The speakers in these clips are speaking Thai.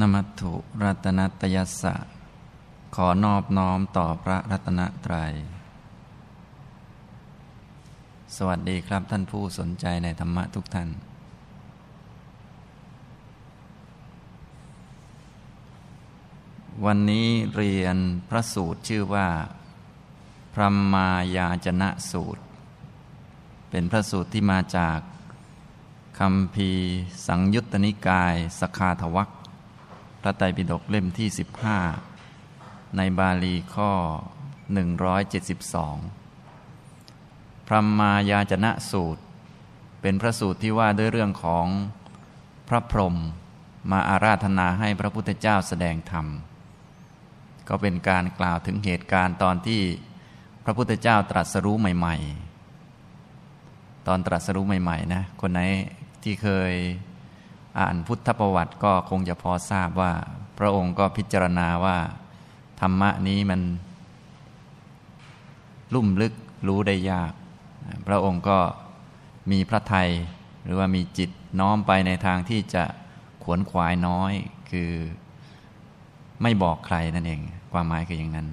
นมัตถุรัตนตยสสะ ขอนอบน้อมต่อพระรัตนตรยัย สวัสดีครับท่านผู้สนใจในธรรมะทุกท่าน วันนี้เรียนพระสูตรชื่อว่า พระมายาจนะสูตร เป็นพระสูตรที่มาจากคำพีสังยุตตนิกายสคาทวัก พระไตรปิฎกเล่มที่ 15 ในบาลีข้อ 172 พระมายาจนะสูตร เป็นพระสูตรที่ว่าด้วยเรื่องของพระพรหมมาอาราธนาให้พระพุทธเจ้าแสดงธรรม ก็เป็นการกล่าวถึงเหตุการณ์ตอนที่พระพุทธเจ้าตรัสรู้ใหม่ ๆ ตอนตรัสรู้ใหม่ ๆ นะ คนไหนที่เคย อ่านพุทธประวัติก็คงจะพอทราบว่า พระองค์ก็พิจารณาว่า ธรรมะนี้มัน ลุ่มลึกรู้ได้ยาก พระองค์ก็มีพระไทยหรือว่ามีจิตน้อมไปในทางที่จะขวนขวายน้อย คือไม่บอกใครนั่นเอง ความหมายคืออย่างนั้น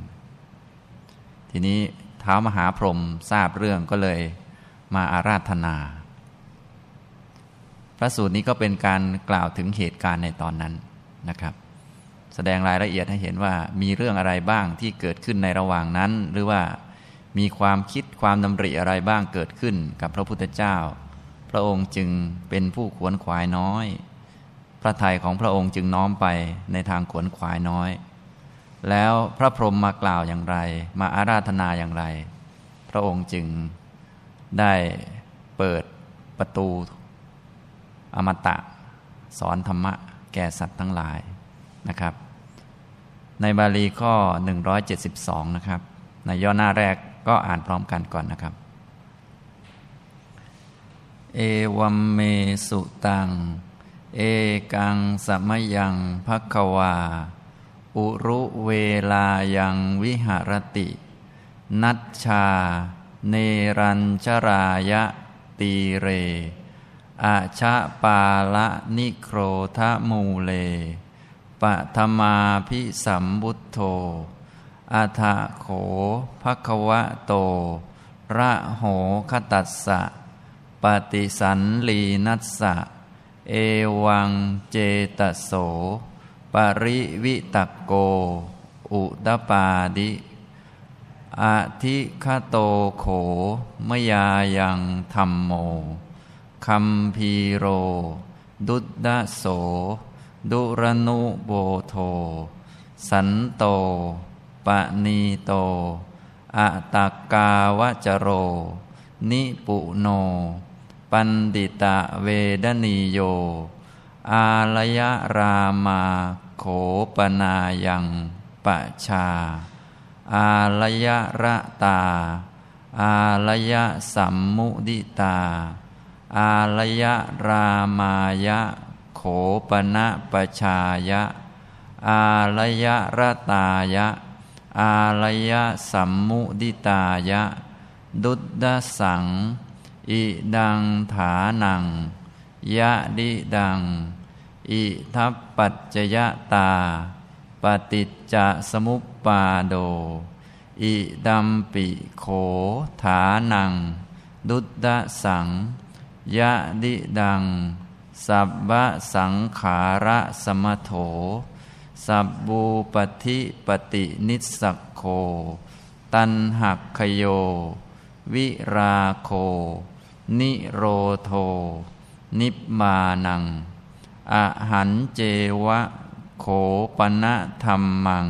ทีนี้เท้ามหาพรหมทราบเรื่องก็เลยมาอาราธนา พระสูตรนี้ก็เป็นการกล่าวถึงเหตุการณ์ในตอนนั้นนะครับ แสดงรายละเอียดให้เห็นว่ามีเรื่องอะไรบ้างที่เกิดขึ้นในระหว่างนั้น หรือว่ามีความคิดความดำริอะไรบ้างเกิดขึ้นกับพระพุทธเจ้า พระองค์จึงเป็นผู้ขวนขวายน้อย พระทัยของพระองค์จึงน้อมไปในทางขวนขวายน้อย แล้วพระพรหมมากล่าวอย่างไร มาอาราธนาอย่างไร พระองค์จึงได้เปิดประตู อมตะสอนธรรมะแก่สัตว์ทั้งหลายนะครับ ในบาลีข้อ 172 นะครับ ในย่อหน้าแรกก็อ่านพร้อมกันก่อนนะครับ เอวัมเมสุตัง เอกังสมยังพักวา อุรุเวลายังวิหารติ นัชชา เนรัญชรายะตีเร อาชะปาละนิโครทะมูเลปะธมาพิสัมบุตโธอาทะโขภควะโต ระโหคตัสสะ ปฏิสันลีนัสสะ เอวังเจตโส ปริวิตกโก อุตปาดิอาทิคโตโขมยายังธรรมโม คัมพีโร ดุดดะโส ดุรนุโบโท สันโต ปะนีโต อะตักกาวจโร นิปุโน ปันดิตะเวดนีโย อาลยรามาโขปนายังปะชา อาลยระตา อาลยสัมมุดิตา อาลยรามายะ โขปณะปชายะ อาลยรตายะ อาลยสัมมุดิตายะ ดุดดสัง อิดังฐานัง ยะดิดัง อิทัปปัจจยตา ปฏิจจสมุปปาโด อิดัมปิโขฐานัง ดุดดสัง ยะดิดัง สับบะสังขาระสมโถ สับบูปฏิปฏินิสักโค ตันหักขโย วิราโค นิโรโท นิมานัง อหันเจวะ โขปณะธรรมัง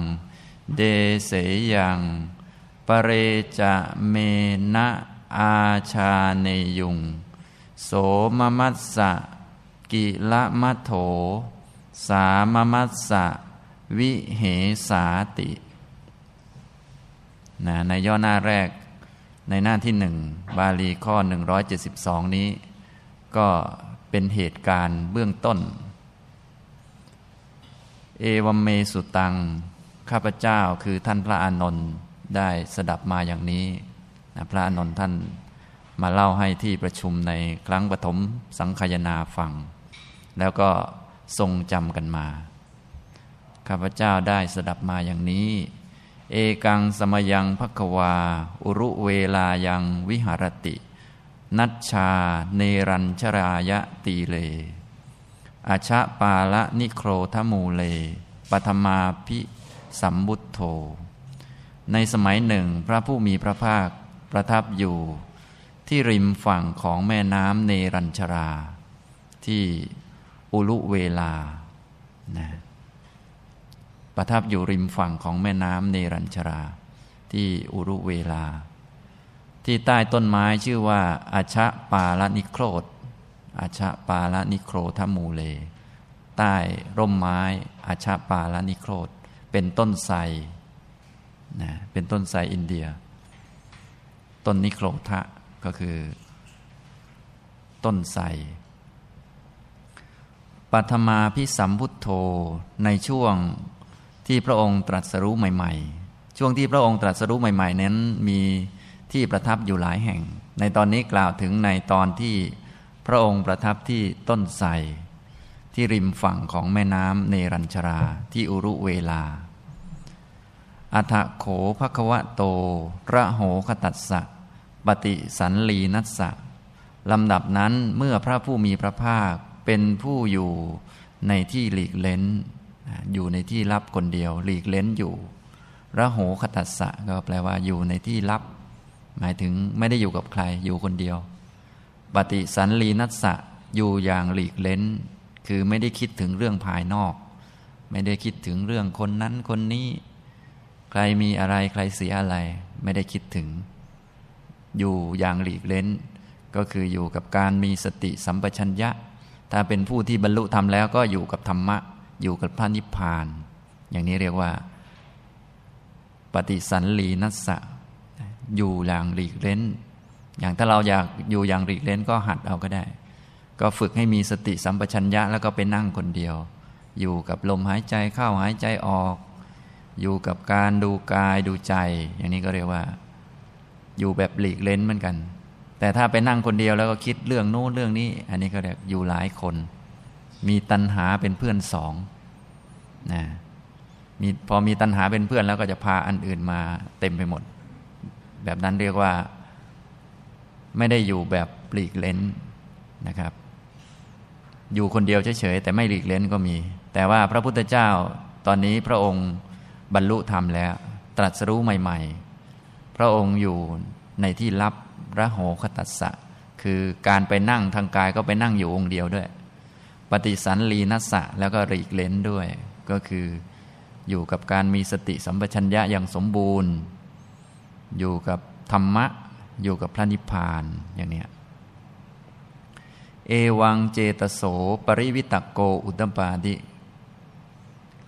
เดเสยังปเรจะเมนะอาชาเนยุง โสมมัสสะ กิละมัโถ สามมัสสะ วิเหสาตินะในย่อหน้าแรกในหน้าที่หนึ่งบาลีข้อ 172 นี้ ก็เป็นเหตุการณ์เบื้องต้น เอวัมเมสุตัง ข้าพเจ้าคือท่านพระอานนท์ได้สดับมาอย่างนี้นะพระอานนท์ท่าน มาเล่าให้ที่ประชุมในครั้งปฐมสังคายนาฟัง แล้วก็ทรงจำกันมา ข้าพเจ้าได้สดับมาอย่างนี้ เอกังสมยังภควา อุรุเวลายังวิหารติ นัชชา เนรัญชรายะตีเล อาชะปาละนิโครทมูเลปธมาพิสัมบุตโธ ในสมัยหนึ่งพระผู้มีพระภาคประทับอยู่ ที่ริมฝั่งของแม่น้ำเนรัญชรา ที่อุลุเวลานะประทับอยู่ริมฝั่งของแม่น้ำเนรัญชรา ที่อุรุเวลา ที่ใต้ต้นไม้ชื่อว่าอาชะปาลนิโครธอาชะปาลนิโครธมูเล ใต้ร่มไม้อาชะปาลนิโครธเป็นต้นไทรนะเป็นต้นไทรอินเดีย ต้นนิโครธะ ก็คือ ต้นไทรปัทมาพิสัมพุทโธในช่วงที่พระองค์ตรัสรู้ใหม่ ๆ ช่วงที่พระองค์ตรัสรู้ใหม่ ๆ นั้นมีที่ประทับอยู่หลายแห่ง ในตอนนี้กล่าวถึงในตอนที่พระองค์ประทับที่ต้นไทรที่ริมฝั่งของแม่น้ำเนรัญชราที่อุรุเวลา อัฐโขภควะโต ระโหคตัสสะ ปฏิสันลีนัสสะลำดับนั้นเมื่อพระผู้มีพระภาคเป็นผู้อยู่ในที่หลีกเล้น อยู่ในที่ลับคนเดียว หลีกเล้นอยู่ระโหคตัสสะก็แปลว่าอยู่ในที่ลับ หมายถึงไม่ได้อยู่กับใครอยู่คนเดียว ปฏิสันลีนัสสะอยู่อย่างหลีกเล้น คือไม่ได้คิดถึงเรื่องภายนอก ไม่ได้คิดถึงเรื่องคนนั้นคนนี้ ใครมีอะไรใครเสียอะไร ไม่ได้คิดถึง อยู่อย่างหลีกเล้น ก็คืออยู่กับการมีสติสัมปชัญญะ ถ้าเป็นผู้ที่บรรลุธรรมแล้วก็อยู่กับธรรมะ อยู่กับพระนิพพาน อย่างนี้เรียกว่า ปฏิสันลีนัสสะอยู่อย่างหลีกเล้น อย่างถ้าเราอยากอยู่อย่างหลีกเล้นก็หัดเอาก็ได้ ก็ฝึกให้มีสติสัมปชัญญะแล้วก็ไปนั่งคนเดียว อยู่กับลมหายใจเข้าหายใจออก อยู่กับการดูกายดูใจ อย่างนี้ก็เรียกว่า แบบหลีกเล้นเหมือนกัน แต่ถ้าไปนั่งคนเดียวแล้วก็คิดเรื่องโน้นเรื่องนี้ อันนี้ก็เรียกอยู่หลายคน มีตัณหาเป็นเพื่อนสองนะมีพอมีตัณหาเป็นเพื่อนแล้วก็จะพาอันอื่นมาเต็มไปหมด แบบนั้นเรียกว่า ไม่ได้อยู่แบบหลีกเล้นนะครับ อยู่คนเดียวเฉยๆแต่ไม่หลีกเล้นก็มี แต่ว่าพระพุทธเจ้าตอนนี้พระองค์บรรลุธรรมแล้ว ตรัสรู้ใหม่ ๆ ระองค์อยู่ในที่ลับระโหคตัสสะ คือการไปนั่งทางกายก็ไปนั่งอยู่องค์เดียวด้วย ปฏิสันลีนัสสะแล้วก็รีกเลนด้วย ก็คืออยู่กับการมีสติสัมปชัญญะอย่างสมบูรณ์ อยู่กับธรรมะ อยู่กับพระนิพพานอย่างนี้เอวังเจตโส ปริวิตกโกอุตปาดิ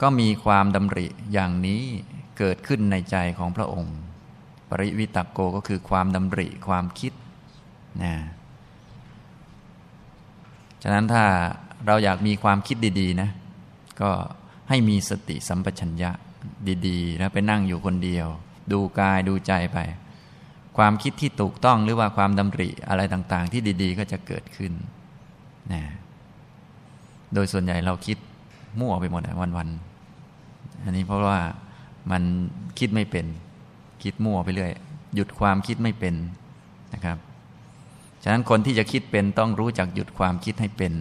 ก็มีความดำริอย่างนี้เกิดขึ้นในใจของพระองค์ ปริวิตกโกก็คือความดำริความคิดนะฉะนั้นถ้าเราอยากมีความคิดดี ๆ นะ ก็ให้มีสติสัมปชัญญะดีๆแล้วไปนั่งอยู่คนเดียว ดูกายดูใจไป ความคิดที่ถูกต้องหรือว่าความดำริอะไรต่าง ๆ ที่ดี ๆ ก็จะเกิดขึ้นนะโดยส่วนใหญ่เราคิดมั่วไปหมดวันๆอันนี้เพราะว่ามันคิดไม่เป็น คิดมั่วไปเรื่อยหยุดความคิดไม่เป็นนะครับ ฉะนั้นคนที่จะคิดเป็นต้องรู้จักหยุดความคิดให้เป็น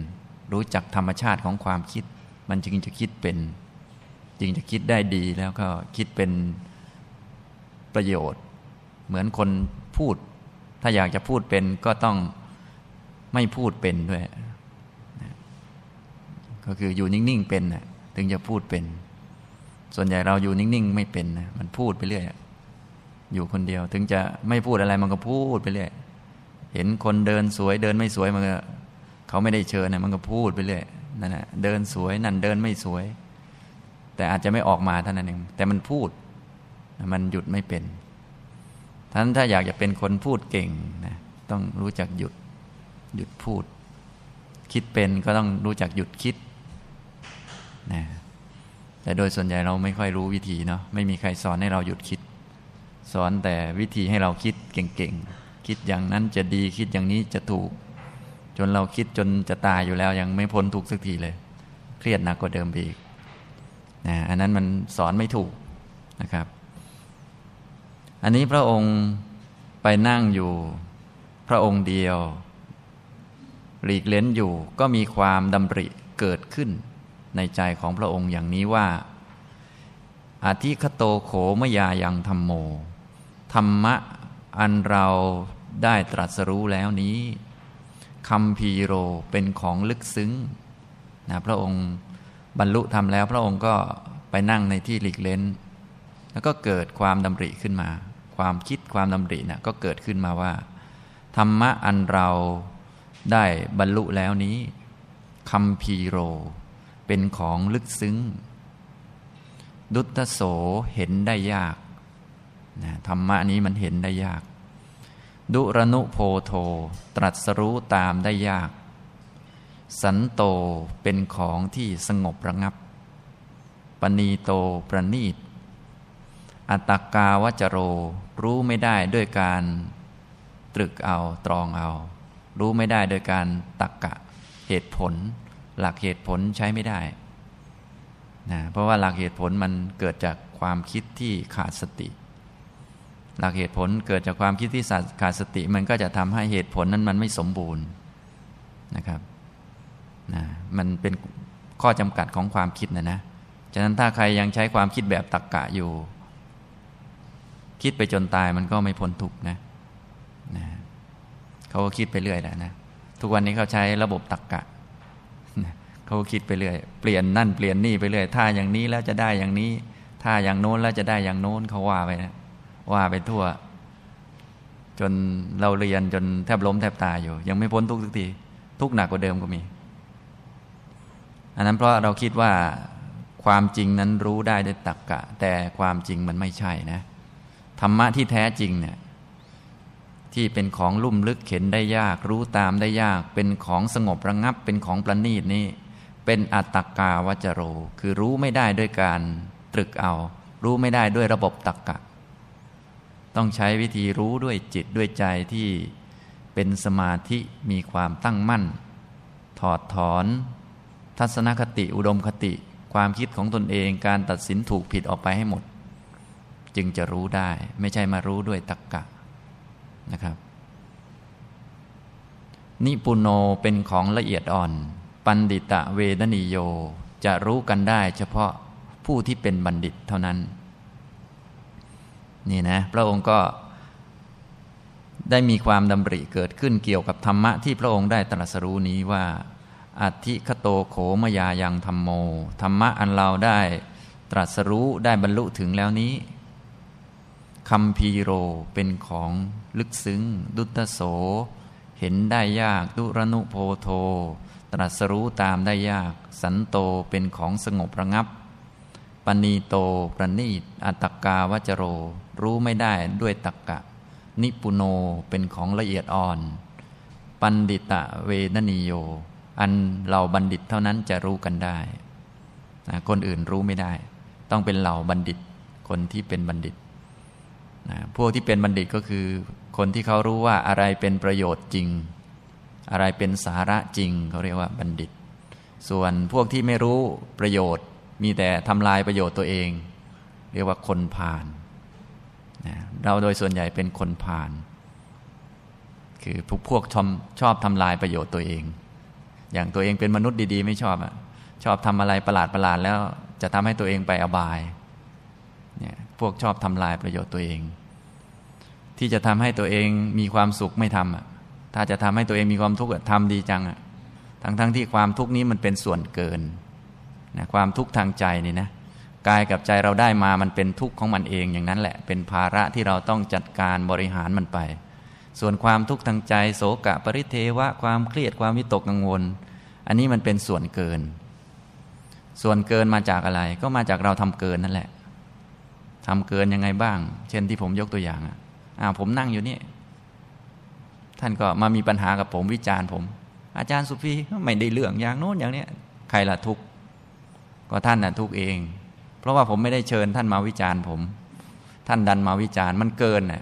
รู้จักธรรมชาติของความคิด มันจึงจะคิดเป็น จึงจะคิดได้ดีแล้วก็คิดเป็นประโยชน์ เหมือนคนพูด ถ้าอยากจะพูดเป็นก็ต้องไม่พูดเป็นด้วย ก็คืออยู่นิ่ง ๆ เป็นถึงจะพูดเป็น ส่วนใหญ่เราอยู่นิ่ง ๆ ไม่เป็นนะมันพูดไปเรื่อย อยู่คนเดียว ถึงจะไม่พูดอะไรมันก็พูดไปเรื่อยเห็นคนเดินสวยเดินไม่สวยมันก็เขาไม่ได้เชิญนะมันก็พูดไปเรื่อยนั่นแหะเดินสวยนั่นเดินไม่สวย แต่อาจจะไม่ออกมาเท่านั้นเองแต่มันพูด มันหยุดไม่เป็นท่านถ้าอยากจะเป็นคนพูดเก่งนะต้องรู้จักหยุดหยุดพูด คิดเป็นก็ต้องรู้จักหยุดคิดนะแต่โดยส่วนใหญ่เราไม่ค่อยรู้วิธีเนาะไม่มีใครสอนให้เราหยุดคิด สอนแต่วิธีให้เราคิดเก่งๆ คิดอย่างนั้นจะดีคิดอย่างนี้จะถูก จนเราคิดจนจะตายอยู่แล้วยังไม่พ้นทุกสักทีเลย เครียดหนักกว่าเดิมไปอีกนะอันนั้นมันสอนไม่ถูกนะครับ อันนี้พระองค์ไปนั่งอยู่พระองค์เดียว หลีกเล้นอยู่ก็มีความดำริเกิดขึ้นในใจของพระองค์อย่างนี้ว่าอาทิคโตโขมยายังธรรมโม ธรรมะอันเราได้ตรัสรู้แล้วนี้คำพีโรเป็นของลึกซึ้งนะพระองค์บรรลุธรรมแล้ว พระองค์ก็ไปนั่งในที่หลีกเล้น แล้วก็เกิดความดำริขึ้นมา ความคิดความดำรินะก็เกิดขึ้นมาว่า ธรรมะอันเราได้บรรลุแล้วนี้คำพีโร เป็นของลึกซึ้ง ดุตโสเห็นได้ยาก นะธรรมะนี้มันเห็นได้ยาก ดุรนุโพโท ตรัสรู้ตามได้ยาก สันโตเป็นของที่สงบระงับ ปณีโตประนีต อัตกาวจโรรู้ไม่ได้ด้วยการตรึกเอาตรองเอา รู้ไม่ได้โดยการตักกะเหตุผล หลักเหตุผลใช้ไม่ได้นะเพราะว่าหลักเหตุผลมันเกิดจากความคิดที่ขาดสติ หลักเหตุผลเกิดจากความคิดที่ขาดสติ มันก็จะทำให้เหตุผลนั้นมันไม่สมบูรณ์นะครับนะมันเป็นข้อจำกัดของความคิดนะนะฉะนั้นถ้าใครยังใช้ความคิดแบบตักกะอยู่ คิดไปจนตายมันก็ไม่พ้นทุกนะนะเขาก็คิดไปเรื่อยแหละนะทุกวันนี้เขาใช้ระบบตักกะเขาคิดไปเรื่อยเปลี่ยนนั่นเปลี่ยนนี่ไปเรื่อยถ้าอย่างนี้แล้วจะได้อย่างนี้ ถ้าอย่างโน้นแล้วจะได้อย่างโน้นเขาว่าไปนะ ว่าไปทั่ว จนเราเรียนจนแทบล้มแทบตายอยู่ ยังไม่พ้นทุกทุกทีทุกหนักกว่าเดิมก็มี อันนั้นเพราะเราคิดว่าความจริงนั้นรู้ได้ด้วยตักกะ แต่ความจริงมันไม่ใช่นะธรรมะที่แท้จริงเนี่ยที่เป็นของลุ่มลึกเข็นได้ยาก รู้ตามได้ยาก เป็นของสงบระงงับ เป็นของประณีตนี่เป็นอัตตกาวจโร คือรู้ไม่ได้ด้วยการตรึกเอา รู้ไม่ได้ด้วยระบบตักกะ ต้องใช้วิธีรู้ด้วยจิตด้วยใจที่เป็นสมาธิมีความตั้งมั่น ถอดถอน ทัศนคติอุดมคติ ความคิดของตนเองการตัดสินถูกผิดออกไปให้หมด จึงจะรู้ได้ไม่ใช่มารู้ด้วยตักกะนะครับ นิปุโนเป็นของละเอียดอ่อน ปันดิตะเวดนิโยจะรู้กันได้เฉพาะผู้ที่เป็นบัณฑิตเท่านั้น นี่นะพระองค์ก็ได้มีความดำริเกิดขึ้นเกี่ยวกับธรรมะที่พระองค์ได้ตรัสรู้นี้ว่า อัติคโตโขมยายังธรรมโม ธรรมะอันเราได้ตรัสรู้ได้บรรลุถึงแล้วนี้คำพีโรเป็นของลึกซึ้ง ดุตโส เห็นได้ยากดุรนุโพโท ตรัสรู้ตามได้ยาก สันโตเป็นของสงบระงับปณีโตประณีตอัตกาวจโร รู้ไม่ได้ด้วยตักกะ นิปุโนเป็นของละเอียดอ่อน ปันดิตะเวนนิโย อันเราบัณฑิตเท่านั้นจะรู้กันได้ คนอื่นรู้ไม่ได้ ต้องเป็นเหล่าบัณฑิต คนที่เป็นบัณฑิต พวกที่เป็นบัณฑิตก็คือ คนที่เขารู้ว่าอะไรเป็นประโยชน์จริง อะไรเป็นสาระจริง เขาเรียกว่าบัณฑิต ส่วนพวกที่ไม่รู้ประโยชน์มีแต่ทำลายประโยชน์ตัวเอง เรียกว่าคนผ่าน นะเราโดยส่วนใหญ่เป็นคนผ่าน คือพวกพวกชอบชอบทำลายประโยชน์ตัวเอง อย่างตัวเองเป็นมนุษย์ดี ๆ ไม่ชอบอะชอบทำอะไรประหลาดประหลาดแล้วจะทำให้ตัวเองไปอบายเนี่ยพวกชอบทำลายประโยชน์ตัวเอง ที่จะทำให้ตัวเองมีความสุขไม่ทำอะถ้าจะทำให้ตัวเองมีความทุกข์ทำดีจังอะทั้งทั้งที่ความทุกข์นี้มันเป็นส่วนเกินนะความทุกข์ทางใจนี่นะ กายกับใจเราได้มามันเป็นทุกข์ของมันเองอย่างนั้นแหละ เป็นภาระที่เราต้องจัดการบริหารมันไป ส่วนความทุกข์ทางใจโศกะปริเทวะความเครียดความวิตกกังวล อันนี้มันเป็นส่วนเกิน ส่วนเกินมาจากอะไร ก็มาจากเราทำเกินนั่นแหละทำเกินยังไงบ้าง เช่นที่ผมยกตัวอย่างอะอ่าผมนั่งอยู่นี่ ท่านก็มามีปัญหากับผมวิจารณ์ผม อาจารย์สุฟีไม่ได้เรื่องอย่างโน้นอย่างนี้ใครละทุกข์ก็ท่านน่ะทุกข์เอง เพราะว่าผมไม่ได้เชิญท่านมาวิจารณ์ผม ท่านดันมาวิจารณ์มันเกินน่ะ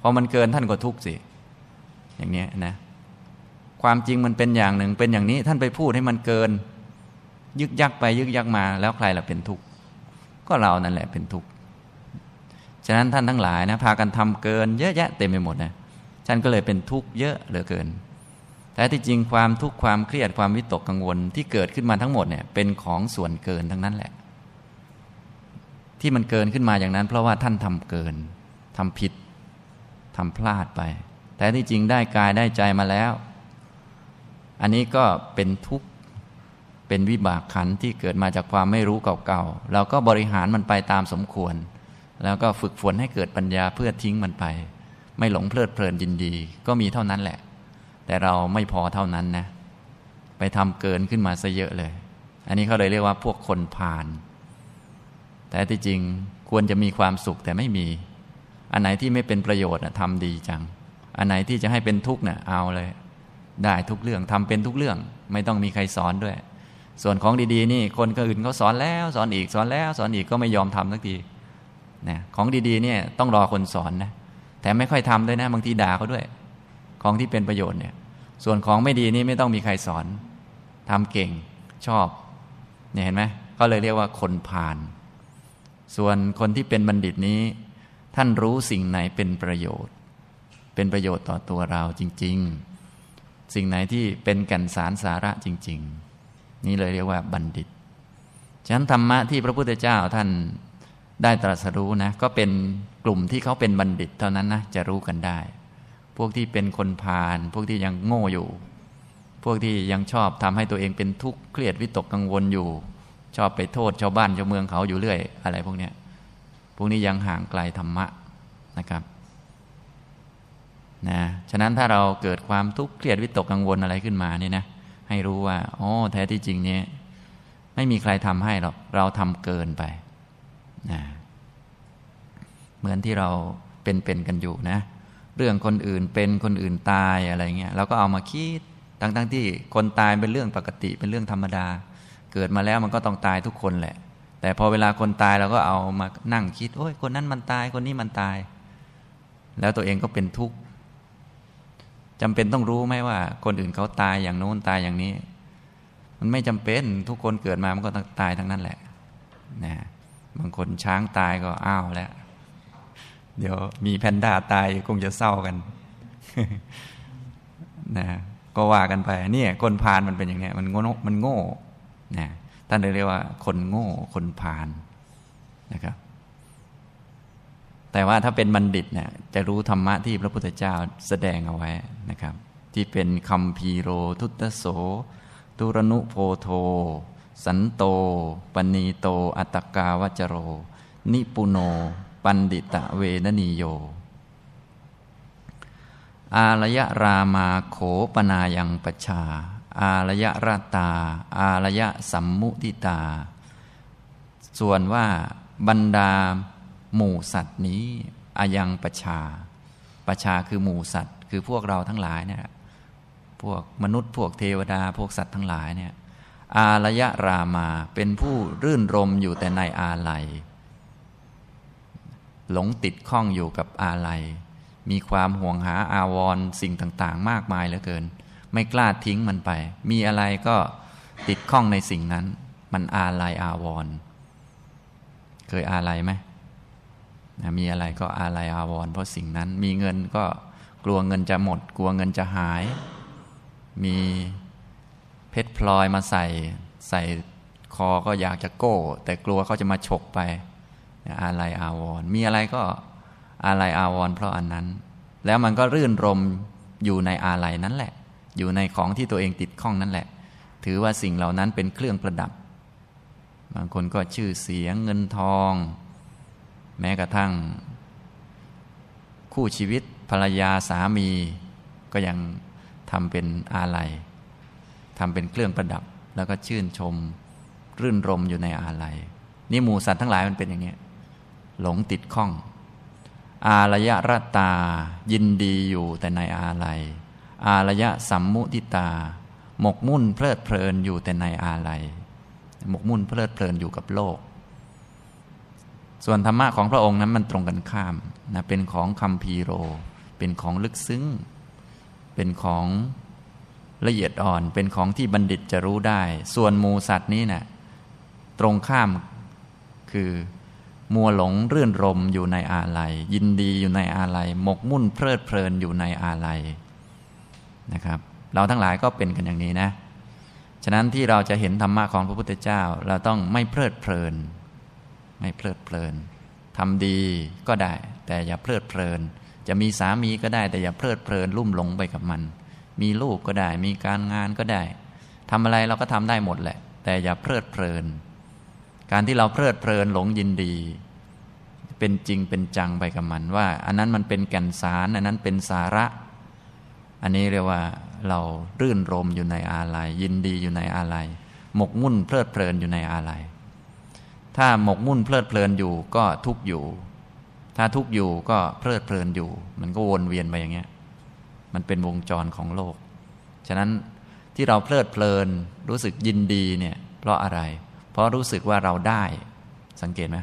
พอมันเกินท่านก็ทุกข์สิ อย่างนี้นะ ความจริงมันเป็นอย่างหนึ่งเป็นอย่างนี้ท่านไปพูดให้มันเกิน ยึกยักไปยึกยักมาแล้วใครล่ะเป็นทุกข์ก็เรานั่นแหละเป็นทุกข์ฉะนั้นท่านทั้งหลายนะพากันทำเกินเยอะแยะเต็มไปหมดนะฉันก็เลยเป็นทุกข์เยอะเหลือเกิน แต่ที่จริงความทุกข์ความเครียดความวิตกกังวลที่เกิดขึ้นมาทั้งหมดเนี่ยเป็นของส่วนเกินทั้งนั้นแหละ ที่มันเกินขึ้นมาอย่างนั้น เพราะว่าท่านทำเกินทำผิดทำพลาดไป แต่ที่จริงได้กายได้ใจมาแล้ว อันนี้ก็เป็นทุกข์เป็นวิบากขันที่เกิดมาจากความไม่รู้เก่าๆเราก็บริหารมันไปตามสมควร แล้วก็ฝึกฝนให้เกิดปัญญาเพื่อทิ้งมันไป ไม่หลงเพลิดเพลินยินดี ก็มีเท่านั้นแหละ แต่เราไม่พอเท่านั้นนะ ไปทำเกินขึ้นมาซะเยอะเลย อันนี้เขาเลยเรียกว่าพวกคนผ่าน แต่ที่จริงควรจะมีความสุขแต่ไม่มี อันไหนที่ไม่เป็นประโยชน์ทำดีจัง อันไหนที่จะให้เป็นทุกข์เน่ยเอาเลย ได้ทุกเรื่องทำเป็นทุกเรื่อง ไม่ต้องมีใครสอนด้วย ส่วนของดีๆ นี่คนก็อื่นเขาสอนแล้วสอนอีกสอนแล้วสอนอีกก็ไม่ยอมทำสักทีนะของดีๆเนี่ยต้องรอคนสอนนะแต่ไม่ค่อยทำด้วยนะ บางทีด่าเขาด้วย ของที่เป็นประโยชน์เนี่ย ส่วนของไม่ดีนี่ไม่ต้องมีใครสอนทำเก่งชอบเนี่ยเห็นไหมก็เลยเรียกว่าคนผ่าน ส่วนคนที่เป็นบัณฑิตนี้ ท่านรู้สิ่งไหนเป็นประโยชน์ เป็นประโยชน์ต่อตัวเราจริง ๆ สิ่งไหนที่เป็นกันสารสาระจริง ๆ นี่เลยเรียกว่าบัณฑิต ฉะนั้นธรรมะที่พระพุทธเจ้าท่านได้ตรัสรู้นะก็เป็นกลุ่มที่เขาเป็นบัณฑิตเท่านั้นนะจะรู้กันได้ พวกที่เป็นคนพาลพวกที่ยังโง่อยู่ พวกที่ยังชอบทำให้ตัวเองเป็นทุกข์เครียดวิตกกังวลอยู่ ชอบไปโทษชาวบ้านชาวเมืองเขาอยู่เรื่อย อะไรพวกนี้พวกนี้ยังห่างไกลธรรมะนะครับนะฉะนั้นถ้าเราเกิดความทุกข์เครียดวิตกกังวลอะไรขึ้นมาเนี่ยนะให้รู้ว่าอ๋อแท้ที่จริงเนี่ยไม่มีใครทำให้หรอกเราทำเกินไปนะเหมือนที่เราเป็นๆกันอยู่นะ เรื่องคนอื่นเป็นคนอื่นตายอะไรเงี้ยเราก็เอามาคิดทั้งๆที่คนตายเป็นเรื่องปกติเป็นเรื่องธรรมดา เกิดมาแล้วมันก็ต้องตายทุกคนแหละ แต่พอเวลาคนตายเราก็เอามานั่งคิด โอ้ยคนนั้นมันตายคนนี้มันตาย แล้วตัวเองก็เป็นทุกข์จำเป็นต้องรู้ไหมว่า คนอื่นเขาตายอย่างโน้นตายอย่างนี้ มันไม่จำเป็นทุกคนเกิดมามันก็ต้องตายทั้งนั้นแหละนะบางคนช้างตายก็อ้าวแล้ว เดี๋ยวมีแพนด้าตายคงจะเศร้ากันนะก็ว่ากันไปเนี่ยคนพาลมันเป็นอย่างนี้มันโง่มันโง่ นะท่านเรียกว่าคนโง่คนพาลนะครับ แต่ว่าถ้าเป็นบัณฑิตเนี่ยจะรู้ธรรมะที่พระพุทธเจ้าแสดงเอาไว้นะครับ ที่เป็นคำพีโรทุตโส ตุรนุโพโท สันโต ปณีโต อัตกาวจโร นิปุโน ปันดิตะเวนนีโยอารยรามาโขปนายังปชา อารยราตา อารยสัมมุติตา ส่วนว่าบรรดาหมู่สัตว์นี้อายังประชา ประชาคือหมู่สัตว์ คือพวกเราทั้งหลายเนี่ยพวกมนุษย์พวกเทวดาพวกสัตว์ทั้งหลายเนี่ยอารยรามาเป็นผู้รื่นรมอยู่แต่ในอาลัย หลงติดข้องอยู่กับอาลัย มีความห่วงหาอาวรสิ่งต่าง ๆ มากมายเหลือเกิน ไม่กล้าทิ้งมันไป มีอะไรก็ติดข้องในสิ่งนั้น มันอาลัยอาวร เคยอาลัยไหมมีอะไรก็อาลัยอาวร เพราะสิ่งนั้น มีเงินก็กลัวเงินจะหมด กลัวเงินจะหาย มีเพชรพลอยมาใส่ใส่คอก็อยากจะโก้ แต่กลัวเขาจะมาฉกไปอาลัยอาวร มีอะไรก็อาลัยอาวร เพราะอันนั้น แล้วมันก็รื่นรมอยู่ในอาลัยนั้นแหละ อยู่ในของที่ตัวเองติดข้องนั่นแหละ ถือว่าสิ่งเหล่านั้นเป็นเครื่องประดับ บางคนก็ชื่อเสียงเงินทอง แม้กระทั่ง คู่ชีวิตภรรยาสามี ก็ยังทำเป็นอาลัยทำเป็นเครื่องประดับ แล้วก็ชื่นชม รื่นรมอยู่ในอาลัยนี่หมูสัตว์ทั้งหลายมันเป็นอย่างนี้หลงติดข้อง อารยะรตายินดีอยู่แต่ในอาลัย อารยะสัมมุติตา หมกมุ่นเพลิดเพลินอยู่แต่ในอาลัย หมกมุ่นเพลิดเพลินอยู่กับโลก ส่วนธรรมะของพระองค์นั้นมันตรงกันข้ามนะเป็นของคำพีโร เป็นของลึกซึ้ง เป็นของละเอียดอ่อน เป็นของที่บัณฑิตจะรู้ได้ ส่วนมูสัตว์นี้นะ่ะตรงข้ามคือมัวหลงรื่นรมอยู่ในอาลัย ยินดีอยู่ในอาลัย หมกมุ่นเพลิดเพลินอยู่ในอาลัย นะครับ เราทั้งหลายก็เป็นกันอย่างนี้นะ ฉะนั้นที่เราจะเห็นธรรมะของพระพุทธเจ้า เราต้องไม่เพลิดเพลิน ไม่เพลิดเพลินทำดีก็ได้ แต่อย่าเพลิดเพลิน จะมีสามีก็ได้ แต่อย่าเพลิดเพลินลุ่มหลงไปกับมัน มีลูกก็ได้ มีการงานก็ได้ทำอะไรเราก็ทำได้หมดแหละ แต่อย่าเพลิดเพลิน การที่เราเพลิดเพลินหลงยินดีเป็นจริงเป็นจังไปกับมันว่า อันนั้นมันเป็นแก่นสาร อันนั้นเป็นสาระ อันนี้เรียกว่าเรารื่นรมอยู่ในอาลัย ยินดีอยู่ในอาลัย หมกมุ่นเพลิดเพลินอยู่ในอาลัย ถ้าหมกมุ่นเพลิดเพลินอยู่ก็ทุกอยู่ ถ้าทุกอยู่ก็เพลิดเพลินอยู่ มันก็วนเวียนไปอย่างเงี้ย มันเป็นวงจรของโลก ฉะนั้นที่เราเพลิดเพลินรู้สึกยินดีเนี่ย เพราะอะไร เพราะรู้สึกว่าเราได้ สังเกตไหม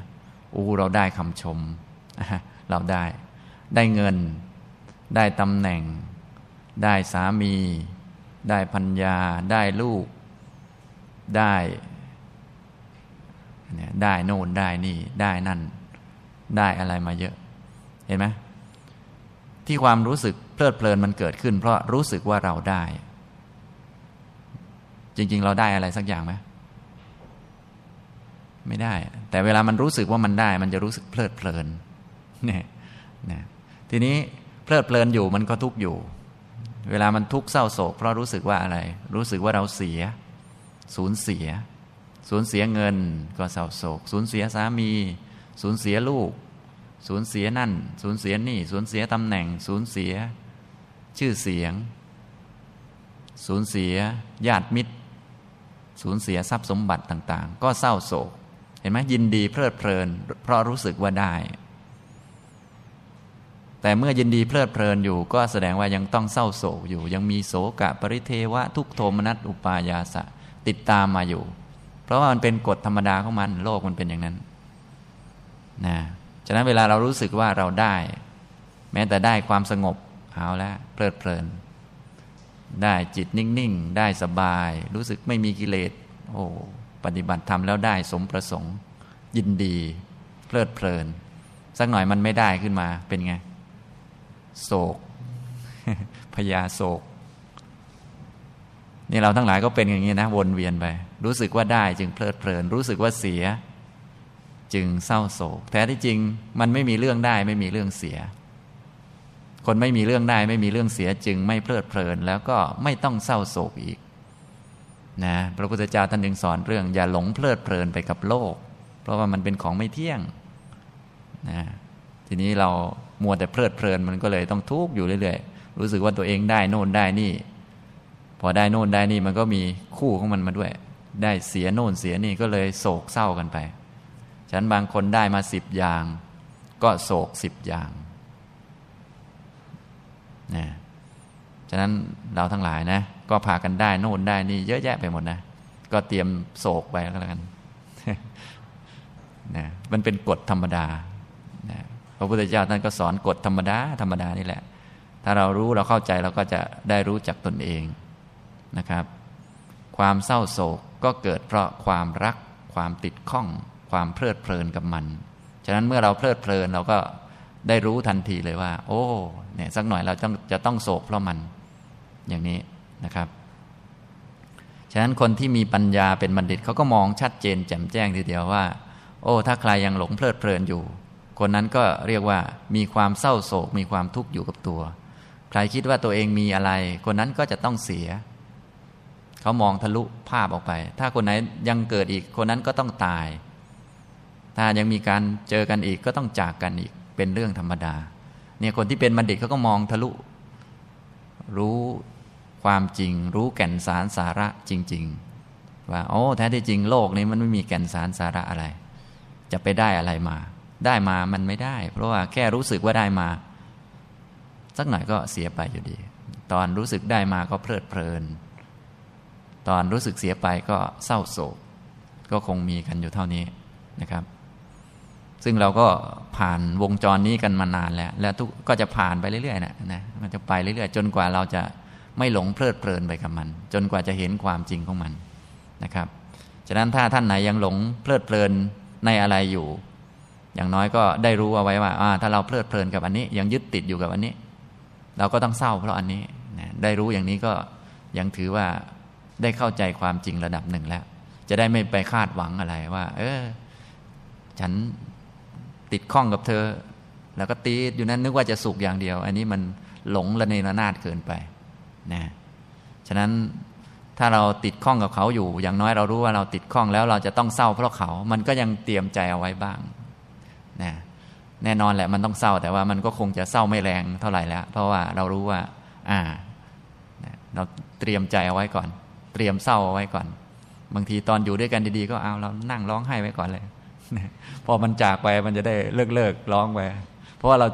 อู้เราได้คำชม เราได้ ได้เงิน ได้ตำแหน่ง ได้สามี ได้พัญญา ได้ลูก ได้ได้โน่นได้นี่ได้นั่น ได้อะไรมาเยอะ เห็นไหมที่ความรู้สึกเพลิดเพลินมันเกิดขึ้น เพราะรู้สึกว่าเราได้ จริง ๆ เราได้อะไรสักอย่างไหมไม่ได้ แต่เวลามันรู้สึกว่ามันได้ มันจะรู้สึกเพลิดเพลินเนี่ยนะทีนี้เพลิดเพลินอยู่มันก็ทุกข์อยู่ เวลามันทุกข์เศร้าโศก เพราะรู้สึกว่าอะไร รู้สึกว่าเราเสีย สูญเสีย สูญเสียเงินก็เศร้าโศก สูญเสียสามี สูญเสียลูก สูญเสียนั่น สูญเสียนี่ สูญเสียตำแหน่ง สูญเสีย ชื่อเสียง สูญเสียญาติมิตร สูญเสียทรัพย์สมบัติต่าง ๆ ก็เศร้าโศก เห็นไหมยินดีเพลิดเพลิน เพราะรู้สึกว่าได้ แต่เมื่อยินดีเพลิดเพลินอยู่ ก็แสดงว่ายังต้องเศร้าโศกอยู่ ยังมีโศกะปริเทวะทุกโทมนัสอุปายาสะ ติดตามมาอยู่ เพราะว่ามันเป็นกฎธรรมดาของมันโลกมันเป็นอย่างนั้นนะฉะนั้นเวลาเรารู้สึกว่าเราได้ แม้แต่ได้ความสงบเอาล้วเพลิดเพลิน ได้จิตนิ่งๆ ได้สบาย รู้สึกไม่มีกิเลสโอ้ปฏิบัติธรรมแล้วได้สมประสงค์ ยินดี เพลิดเพลิน สักหน่อยมันไม่ได้ขึ้นมาเป็นไง โศกพยาโศก นี่เราทั้งหลายก็เป็นอย่างนี้นะวนเวียนไป รู้สึกว่าได้จึงเพลิดเพลิน รู้สึกว่าเสีย จึงเศร้าโศก แท้ที่จริงมันไม่มีเรื่องได้ไม่มีเรื่องเสีย คนไม่มีเรื่องได้ไม่มีเรื่องเสีย จึงไม่เพลิดเพลิน แล้วก็ไม่ต้องเศร้าโศกอีกนะพระพุทธเจ้าท่านยังสอนเรื่อง อย่าหลงเพลิดเพลินไปกับโลก เพราะว่ามันเป็นของไม่เที่ยงนะทีนี้เรา มัวแต่เพลิดเพลินมันก็เลยต้องทุกข์อยู่เรื่อยๆ รู้สึกว่าตัวเองได้โน่นได้นี่ พอได้โน่นได้นี่มันก็มีคู่ของมันมาด้วย ได้เสียโน่นเสียนี่ก็เลยโศกเศร้ากันไป ฉันบางคนได้มาสิบอย่าง ก็โศกสิบอย่างนะฉะนั้นเราทั้งหลายนะ ก็พากันได้โน่นได้นี่เยอะแยะไปหมดนะ ก็เตรียมโศกไปแล้วกันนะมันเป็นกฎธรรมดานะ ระพุทธเจ้าท่านก็สอนกฎธรรมดาธรรมดานี่แหละ ถ้าเรารู้เราเข้าใจเราก็จะได้รู้จักตนเองนะครับ ความเศร้าโศกก็เกิดเพราะความรัก ความติดข้อง ความเพลิดเพลินกับมัน ฉะนั้นเมื่อเราเพลิดเพลินเราก็ได้รู้ทันทีเลยว่า โอ้เนี่ยสักหน่อยเราจะจะต้องโศกเพราะมันอย่างนี้นะครับฉะนั้นคนที่มีปัญญาเป็นบัณฑิตเขาก็มองชัดเจนแจ่มแจ้งทีเดียวว่า โอ้ ถ้าใครยังหลงเพลิดเพลินอยู่ คนนั้นก็เรียกว่ามีความเศร้าโศก มีความทุกข์อยู่กับตัว ใครคิดว่าตัวเองมีอะไร คนนั้นก็จะต้องเสีย เขามองทะลุภาพออกไป ถ้าคนไหนยังเกิดอีกคนนั้นก็ต้องตาย ถ้ายังมีการเจอกันอีกก็ต้องจากกันอีกเป็นเรื่องธรรมดา เนี่ยคนที่เป็นบัณฑิตเขาก็มองทะลุ รู้ความจริง รู้แก่นสารสาระจริง ๆ ว่าโอ้แท้ที่จริงโลกนี้มันไม่มีแก่นสารสาระอะไร จะไปได้อะไรมา ได้มามันไม่ได้ เพราะว่าแค่รู้สึกว่าได้มา สักหน่อยก็เสียไปอยู่ดี ตอนรู้สึกได้มาก็เพลิดเพลิน ตอนรู้สึกเสียไปก็เศร้าโศก ก็คงมีกันอยู่เท่านี้นะครับ ซึ่งเราก็ผ่านวงจรนี้กันมานานแล้ว แล้วทุกก็จะผ่านไปเรื่อยๆนะนะมันจะไปเรื่อยๆ จนกว่าเราจะไม่หลงเพลิดเพลินไปกับมัน จนกว่าจะเห็นความจริงของมันนะครับ ฉะนั้นถ้าท่านไหนยังหลงเพลิดเพลินในอะไรอยู่ อย่างน้อยก็ได้รู้เอาไว้ว่าถ้าเราเพลิดเพลินกับอันนี้ ยังยึดติดอยู่กับอันนี้ เราก็ต้องเศร้าเพราะอันนี้ได้รู้อย่างนี้ก็ยังถือว่าได้เข้าใจความจริงระดับหนึ่งแล้ว จะได้ไม่ไปคาดหวังอะไรว่า เออ ฉันติดข้องกับเธอ แล้วก็ตีอยู่นั้นนึกว่าจะสุขอย่างเดียว อันนี้มันหลงละเนระนาดเกินไปนะฉะนั้นถ้าเราติดข้องกับเขาอยู่ อย่างน้อยเรารู้ว่าเราติดข้องแล้วเราจะต้องเศร้าเพราะเขา มันก็ยังเตรียมใจเอาไว้บ้าง นะแน่นอนแหละมันต้องเศร้าแต่ว่ามันก็คงจะเศร้าไม่แรงเท่าไหร่แล้ว เพราะว่าเรารู้ว่า อ่าเราเตรียมใจเอาไว้ก่อน เตรียมเศร้าเอาไว้ก่อน บางทีตอนอยู่ด้วยกันดีๆ ก็เอาเรานั่งร้องไห้ไว้ก่อนเลยพอมันจากไปมันจะได้เลิกเลิกร้องไปเพราะว่าเรา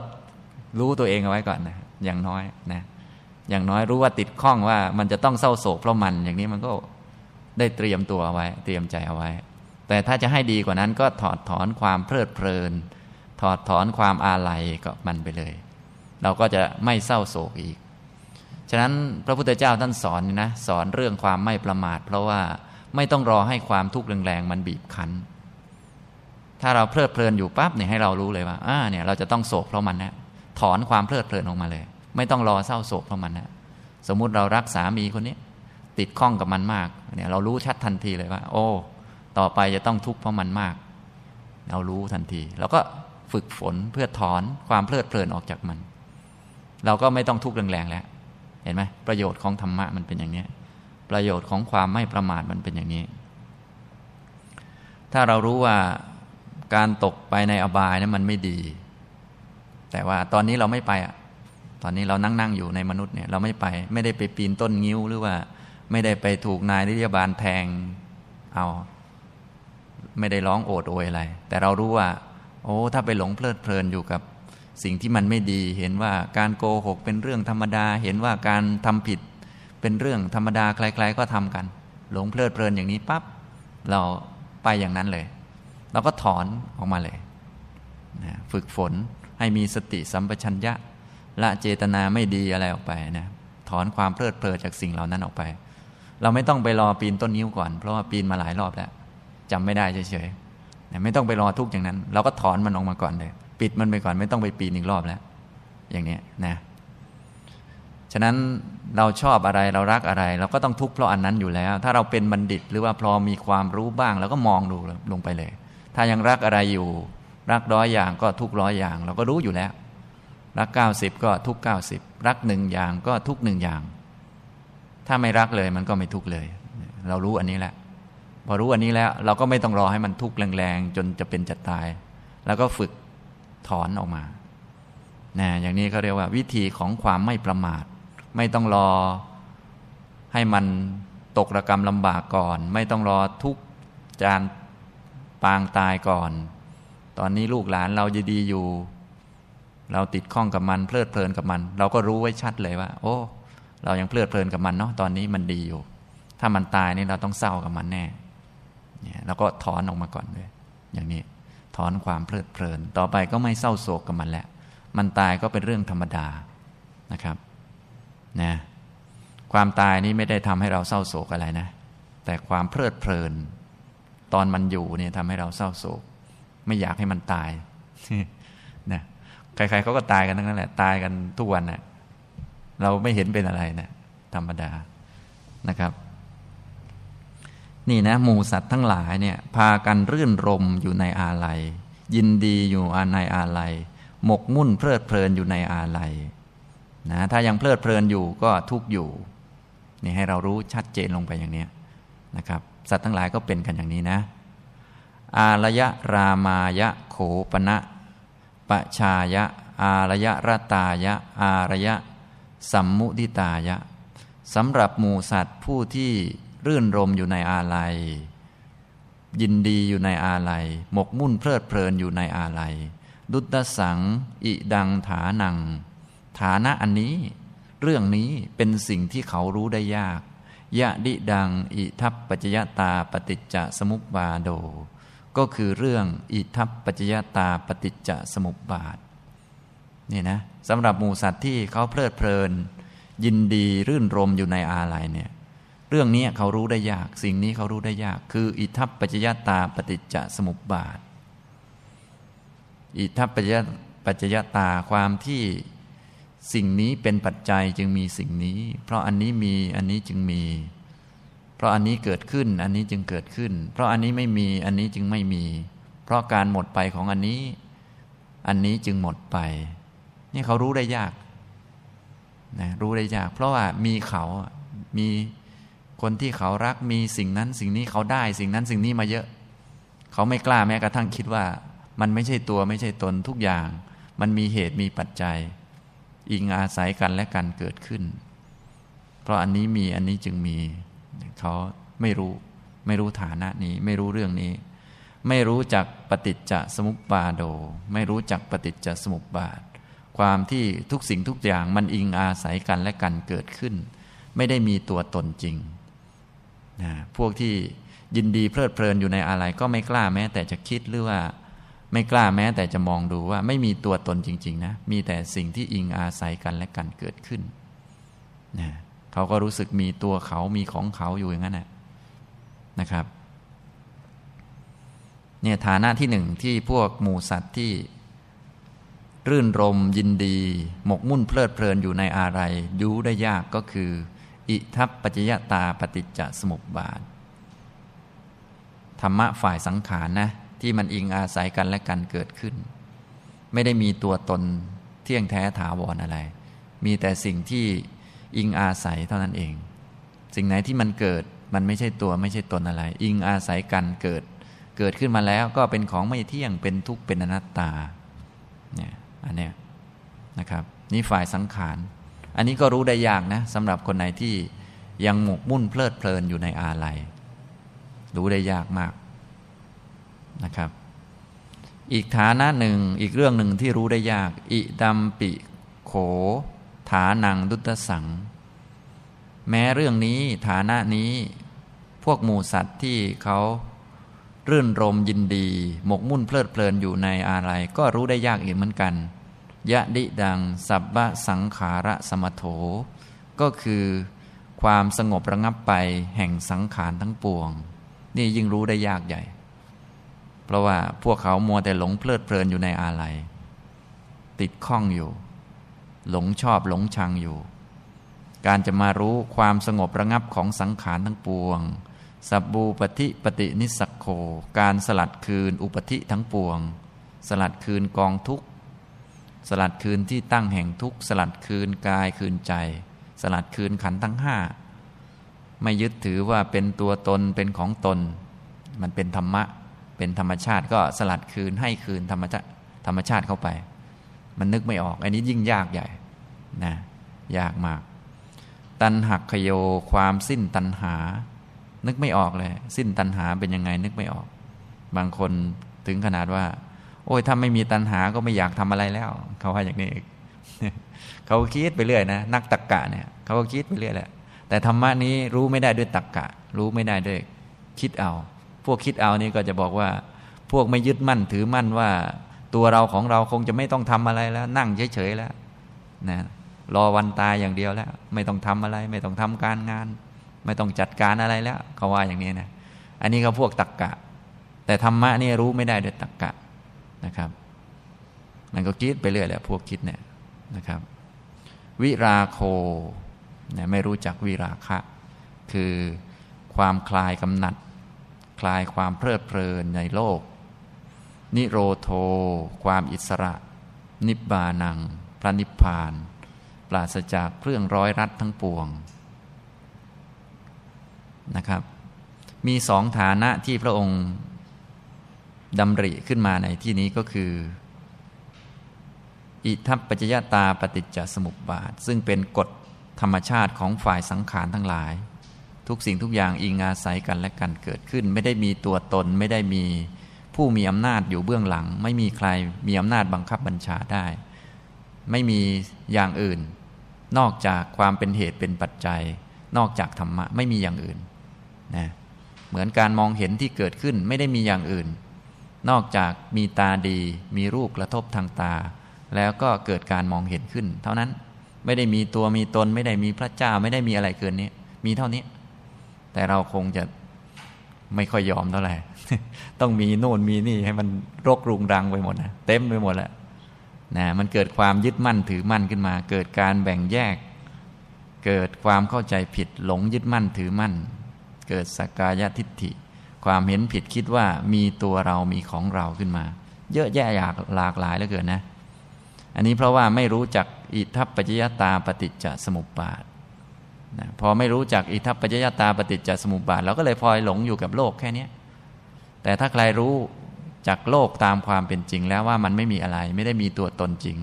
รู้ตัวเองเอาไว้ก่อนนะอย่างน้อยนะอย่างน้อยรู้ว่าติดข้องว่ามันจะต้องเศร้าโศกเพราะมันอย่างนี้มันก็ได้เตรียมตัวเอาไว้ เตรียมใจเอาไว้ แต่ถ้าจะให้ดีกว่านั้นก็ถอดถอนความเพลิดเพลิน ถอดถอนความอาลัยกับมันไปเลย เราก็จะไม่เศร้าโศกอีก ฉะนั้นพระพุทธเจ้าท่านสอนนะสอนเรื่องความไม่ประมาท เพราะว่าไม่ต้องรอให้ความทุกข์แรงๆมันบีบคั้น ถ้าเราเพลิดเพลินอยู่ปั๊บเนี่ยให้เรารู้เลยว่าอ่าเนี่ยเราจะต้องโศกเพราะมันนะถอนความเพลิดเพลินออกมาเลย ไม่ต้องรอเศร้าโศกเพราะมันนะสมมุติเรารักสามีคนนี้ติดข้องกับมันมากเนี่ยเรารู้ชัดทันทีเลยว่า โอ้ ต่อไปจะต้องทุกข์เพราะมันมาก เรารู้ทันทีเราก็ฝึกฝนเพื่อถอนความเพลิดเพลินออกจากมัน เราก็ไม่ต้องทุกข์แรงๆแล้ว เห็นไหมประโยชน์ของธรรมะมันเป็นอย่างนี้ ประโยชน์ของความไม่ประมาทมันเป็นอย่างนี้ ถ้าเรารู้ว่าการตกไปในอบายนั้นมันไม่ดี แต่ว่าตอนนี้เราไม่ไปอะตอนนี้เรานั่งนั่งอยู่ในมนุษย์เนี่ยเราไม่ไปไม่ได้ไปปีนต้นงิ้วหรือว่า ไม่ได้ไปถูกนายนิยบาลแทงเอา ไม่ได้ร้องโอดโอยอะไร แต่เรารู้ว่า โอ้ถ้าไปหลงเพลิดเพลินอยู่กับสิ่งที่มันไม่ดีเห็นว่าการโกหกเป็นเรื่องธรรมดา เห็นว่าการทำผิดเป็นเรื่องธรรมดาใครๆก็ทำกัน หลงเพลิดเพลินอย่างนี้ปั๊บเราไปอย่างนั้นเลย เราก็ถอนออกมาเลยฝึกฝนให้มีสติสัมปชัญญะละเจตนาไม่ดีอะไรออกไปนะถอนความเพลิดเพลินจากสิ่งเหล่านั้นออกไป เราไม่ต้องไปรอปีนต้นนิ้วก่อน เพราะว่าปีนมาหลายรอบแล้ว จำไม่ได้เฉยๆไม่ต้องไปรอทุกอย่างนั้น เราก็ถอนมันออกมาก่อนเลย ปิดมันไปก่อนไม่ต้องไปปีนอีกรอบแล้ว อย่างนี้นะฉะนั้นเราชอบอะไรเรารักอะไร เราก็ต้องทุกข์เพราะอันนั้นอยู่แล้ว ถ้าเราเป็นบัณฑิตหรือว่าพอมีความรู้บ้างเราก็มองดูลงไปเลย ถ้ายังรักอะไรอยู่ รักร้อยอย่างก็ทุกร้อยอย่าง เราก็รู้อยู่แล้ว รักเก้าสิบก็ทุกเก้าสิบรักหนึ่งอย่างก็ทุกหนึ่งอย่าง ถ้าไม่รักเลยมันก็ไม่ทุกเลย เรารู้อันนี้แหละ พอรู้อันนี้แล้ว เราก็ไม่ต้องรอให้มันทุกข์แรงๆ จนจะเป็นจะตาย แล้วก็ฝึกถอนออกมานะอย่างนี้เขาเรียกว่า วิธีของความไม่ประมาท ไม่ต้องรอให้มันตกระกรรมลำบากก่อน ไม่ต้องรอทุกจานปางตายก่อน ตอนนี้ลูกหลานเราจะดีอยู่ เราติดข้องกับมัน เพลิดเพลินกับมัน เราก็รู้ไว้ชัดเลยว่า โอ้ เรายังเพลิดเพลินกับมันเนาะตอนนี้มันดีอยู่ ถ้ามันตายนี่เราต้องเศร้ากับมันแน่ เนี่ยเราก็ถอนออกมาก่อนเลยอย่างนี้ถอนความเพลิดเพลิน ต่อไปก็ไม่เศร้าโศกกับมันแล้ว มันตายก็เป็นเรื่องธรรมดานะครับนะความตายนี่ไม่ได้ทำให้เราเศร้าโศกอะไรนะ แต่ความเพลิดเพลิน ตอนมันอยู่เนี่ยทำให้เราเศร้าโศก ไม่อยากให้มันตายนะใครๆเขาก็ตายกันทั้งนั้นแหละ ตายกันทุกวันนะ่ะเราไม่เห็นเป็นอะไรนะธรรมดานะครับ นี่นะหมูสัตว์ทั้งหลายเนี่ยพากันรื่นรมอยู่ในอาลัย ยินดีอยู่ในอาลัย หมกมุ่นเพลิดเพลินอยู่ในอาลัยนะถ้ายังเพลิดเพลินอยู่ก็ทุกอยู่นี่ให้เรารู้ชัดเจนลงไปอย่างนี้นะครับสัตว์ทั้งหลายก็เป็นกันอย่างนี้นะ อาระยะรามายะโขปณะปชายะ อารยะรตายะ อารยะสัมมุติตายะสำหรับหมูสัตว์ผู้ที่ รื่นรมอยู่ในอาลัย ยินดีอยู่ในอาลัย หมกมุ่นเพลิดเพลินอยู่ในอาลัย ดุตสัง อิดังฐานัง ฐานะอันนี้ เรื่องนี้เป็นสิ่งที่เขารู้ได้ยาก ยะดิดัง อิทัปปัจยตาปฏิจจสมุปบาโด ก็คือเรื่องอิทัปปัจจยตาปฏิจจสมุปบาทนี่นะสำหรับหมูสัตว์ที่เขาเพลิดเพลิน ยินดีรื่นรมอยู่ในอาลัยเนี่ย เรื่องนี้เขารู้ได้ยาก สิ่งนี้เขารู้ได้ยาก คือ อิทัปปัจจยตาปฏิจจสมุปบาท อิทัปปัจจปัจจยตาความที่สิ่งนี้เป็นปัจจัยจึงมีสิ่งนี้ เพราะอันนี้มีอันนี้จึงมี เพราะอันนี้เกิดขึ้น อันนี้จึงเกิดขึ้น เพราะอันนี้ไม่มีอันนี้จึงไม่มี เพราะการหมดไปของอันนี้ อันนี้จึงหมดไป นี่เขารู้ได้ยากนะรู้ได้ยาก เพราะว่ามีเขา มี คนที่เขารักมีสิ่งนั้นสิ่งนี้เขาได้สิ่งนั้นสิ่งนี้มาเยอะ เขาไม่กล้าแม้กระทั่งคิดว่า มันไม่ใช่ตัวไม่ใช่ตนทุกอย่าง มันมีเหตุมีปัจจัย อิงอาศัยกันและกันเกิดขึ้น เพราะอันนี้มีอันนี้จึงมีเขาไม่รู้ไม่รู้ฐานะนี้ไม่รู้เรื่องนี้ ไม่รู้จักปฏิจจสมุปบาโด ไม่รู้จักปฏิจจสมุปบาท ความที่ทุกสิ่งทุกอย่างมันอิงอาศัยกันและกันเกิดขึ้น ไม่ได้มีตัวตนจริง นะพวกที่ยินดีเพลิดเพลินอยู่ในอะไรก็ไม่กล้าแม้ แต่จะคิดหรือว่าไม่กล้าแม้แต่จะมองดูว่าไม่มีตัวตนจริง ๆ นะ มีแต่สิ่งที่อิงอาศัยกันและกันเกิดขึ้นนะเขาก็รู้สึกมีตัวเขามีของเขาอยู่อย่างนั้นนะนะครับเนี่ยฐานะที่หนึ่งที่พวกหมูสัตว์ที่ รื่นรมยินดี หมกมุ่นเพลิดเพลินอยู่ในอะไร ยู้ได้ยากก็คือ อิทัปปัจจยตาปฏิจจสมุปบาท ธรรมะฝ่ายสังขารนะ ที่มันอิงอาศัยกันและกันเกิดขึ้น ไม่ได้มีตัวตนเที่ยงแท้ถาวรออะไร มีแต่สิ่งที่อิงอาศัยเท่านั้นเอง สิ่งไหนที่มันเกิดมันไม่ใช่ตัวไม่ใช่ตนอะไร อิงอาศัยกันเกิด เกิดขึ้นมาแล้วก็เป็นของไม่เที่ยงเป็นทุกข์เป็นอนัตตาเนี่ยอันเนี้ยนะครับ นี่ฝ่ายสังขาร อันนี้ก็รู้ได้ยากนะสำหรับคนไหนที่ยังหมกมุ่นเพลิดเพลินอยู่ในอาลัยรู้ได้ยากมากนะครับ อีกฐานะหนึ่งอีกเรื่องหนึ่งที่รู้ได้ยาก อิดัมปิโข ฐานังดุตสัง แม้เรื่องนี้ฐานะนี้พวกหมูสัตว์ที่เขารื่นรมยินดี หมกมุ่นเพลิดเพลินอยู่ในอะไรก็รู้ได้ยากอีกเหมือนกัน ยะดิดัง สับบะสังขาระสมโถ ก็คือความสงบระงับไปแห่งสังขารทั้งปวง นี่ยิ่งรู้ได้ยากใหญ่ เพราะว่าพวกเขามัวแต่หลงเพลิดเพลินอยู่ในอาลัย ติดข้องอยู่ หลงชอบหลงชังอยู่ การจะมารู้ความสงบระงับของสังขารทั้งปวง สับบูปฏิปฏินิสักโค การสลัดคืนอุปธิทั้งปวง สลัดคืนกองทุก สลัดคืนที่ตั้งแห่งทุกสลัดคืนกายคืนใจ สลัดคืนขันทั้งห้าไม่ยึดถือว่าเป็นตัวตนเป็นของตน มันเป็นธรรมะ เป็นธรรมชาติก็สลัดคืนให้คืนธรรมชาติธรรมชาติเข้าไป มันนึกไม่ออก อันนี้ยิ่งยากใหญ่นะยากมาก ตันหักขโยความสิ้นตันหา นึกไม่ออกเลย สิ้นตันหาเป็นยังไงนึกไม่ออก บางคนถึงขนาดว่า โอ้ยถ้าไม่มีตัณหาก็ไม่อยากทำอะไรแล้ว เขาว่าอย่างนี้เขาคิดไปเรื่อยนะนักตักกะเนี่ยเขาก็คิดไปเรื่อยแหละแต่ธรรมะนี้รู้ไม่ได้ด้วยตักกะ รู้ไม่ได้ด้วยคิดเอา พวกคิดเอานี่ก็จะบอกว่า พวกไม่ยึดมั่นถือมั่นว่า ตัวเราของเราคงจะไม่ต้องทำอะไรแล้ว นั่งเฉยๆแล้วนะรอวันตายอย่างเดียวแล้ว ไม่ต้องทำอะไร ไม่ต้องทำการงาน ไม่ต้องจัดการอะไรแล้วเขาว่าอย่างนี้นะอันนี้ก็พวกตักกะ แต่ธรรมะนี่รู้ไม่ได้ด้วยตักกะ นะครับ มันก็คิดไปเรื่อยแหละพวกคิดเนี่ยนะครับ วิราโคเนี่ยไม่รู้จักวิราคะ คือความคลายกำหนัด คลายความเพลิดเพลินในโลก นิโรโท ความอิสระ นิบานัง พระนิพพาน ปราศจากเครื่องร้อยรัดทั้งปวงนะครับ มีสองฐานะที่พระองค์ ดำริขึ้นมาในที่นี้ก็คือ อิทัปปัจจยตาปฏิจจสมุปบาท ซึ่งเป็นกฎธรรมชาติของฝ่ายสังขารทั้งหลาย ทุกสิ่งทุกอย่างอิงอาศัยกันและกันเกิดขึ้น ไม่ได้มีตัวตนไม่ได้มีผู้มีอำนาจอยู่เบื้องหลัง ไม่มีใครมีอำนาจบังคับบัญชาได้ ไม่มีอย่างอื่น นอกจากความเป็นเหตุเป็นปัจจัย นอกจากธรรมะไม่มีอย่างอื่นนะเหมือนการมองเห็นที่เกิดขึ้นไม่ได้มีอย่างอื่น นอกจากมีตาดี มีรูปกระทบทางตา แล้วก็เกิดการมองเห็นขึ้น เท่านั้นไม่ได้มีตัวมีตน ไม่ได้มีพระเจ้าไม่ได้มีอะไรเกินนี้ มีเท่านี้ แต่เราคงจะไม่ค่อยยอมเท่าไหร่ต้องมีโน่นมีนี่ให้มันรกรุงรังไปหมดนะเต็มไปหมดแล้วนะมันเกิดความยึดมั่นถือมั่นขึ้นมา เกิดการแบ่งแยก เกิดความเข้าใจผิดหลงยึดมั่นถือมั่น เกิดสกายทิฏฐิ ความเห็นผิดคิดว่ามีตัวเรามีของเราขึ้นมา เยอะแยะอยากหลากหลายเหลือเกินนะ อันนี้เพราะว่าไม่รู้จักอิทัปปัจจยตาปฏิจจสมุปบาทนะพอไม่รู้จักอิทัปปัจจยตาปฏิจจสมุปบาทเราก็เลยพลอยหลงอยู่กับโลกแค่นี้แต่ถ้าใครรู้จากโลกตามความเป็นจริงแล้วว่ามันไม่มีอะไร ไม่ได้มีตัวตนจริง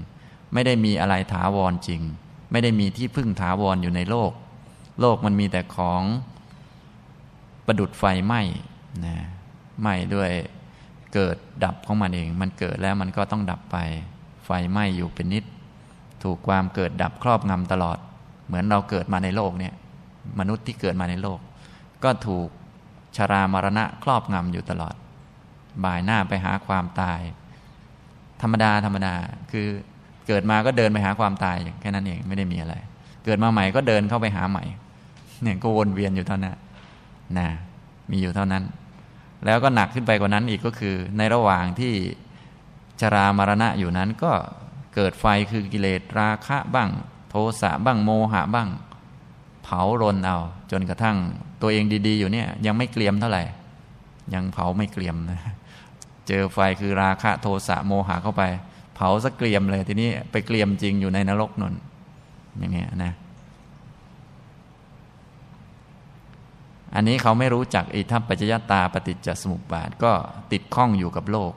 ไม่ได้มีอะไรถาวรจริง ไม่ได้มีที่พึ่งถาวรอยู่ในโลก โลกมันมีแต่ของประดุดไฟไหม้ นะไหม้ด้วยเกิดดับของมันเอง มันเกิดแล้วมันก็ต้องดับไป ไฟไหม้อยู่เป็นนิด ถูกความเกิดดับครอบงำตลอด เหมือนเราเกิดมาในโลกเนี่ย มนุษย์ที่เกิดมาในโลก ก็ถูกชรามรณะครอบงำอยู่ตลอด บ่ายหน้าไปหาความตาย ธรรมดาธรรมดาคือเกิดมาก็เดินไปหาความตายแค่นั้นเองไม่ได้มีอะไร เกิดมาใหม่ก็เดินเข้าไปหาใหม่เนี่ยก็วนเวียนอยู่เท่านั้นนะมีอยู่เท่านั้น แล้วก็หนักขึ้นไปกว่านั้นอีกก็คือ ในระหว่างที่ชรามรณะอยู่นั้นก็เกิดไฟคือกิเลสราคะบ้าง โทสะบ้างโมหะบ้าง เผารนเอา จนกระทั่งตัวเองดี ๆ อยู่เนี่ย ยังไม่เกลียมเท่าไหร่ ยังเผาไม่เกลียมนะเจอไฟคือราคะโทสะโมหะเข้าไป เผาสักเกลียมเลยทีนี้ไปเกลียมจริงอยู่ในนรกนนอย่างนี้นะ อันนี้เขาไม่รู้จักอิทัปปัจจยตาปฏิจจสมุปบาทก็ติดข้องอยู่กับโลก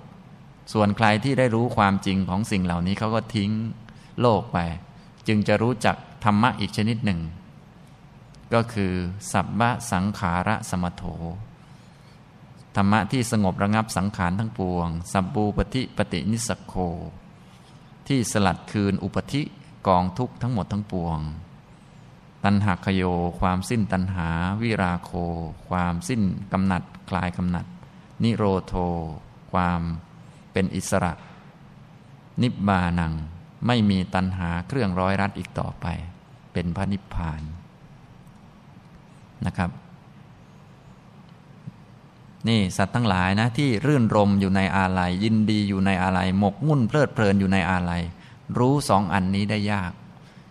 ส่วนใครที่ได้รู้ความจริงของสิ่งเหล่านี้เขาก็ทิ้งโลกไป จึงจะรู้จักธรรมะอีกชนิดหนึ่ง ก็คือสัพพะสังขาระสมโถธรรมะที่สงบระงับสังขารทั้งปวง สับบูปฏิปฏินิสโค ที่สลัดคืนอุปธิกองทุกข์ทั้งหมดทั้งปวง ตัณหคโย ความสิ้นตัณหา วิราโค ความสิ้นกำหนัด คลายกำหนัด นิโรโท ความเป็นอิสระ นิบบานัง ไม่มีตัณหาเครื่องร้อยรัดอีกต่อไป เป็นพระนิพพานนะครับ นี่สัตว์ทั้งหลายนะที่รื่นรมอยู่ในอาลัยยินดีอยู่ในอาลัยหมกมุ่นเพลิดเพลินอยู่ในอาลัยรู้สองอันนี้ได้ยาก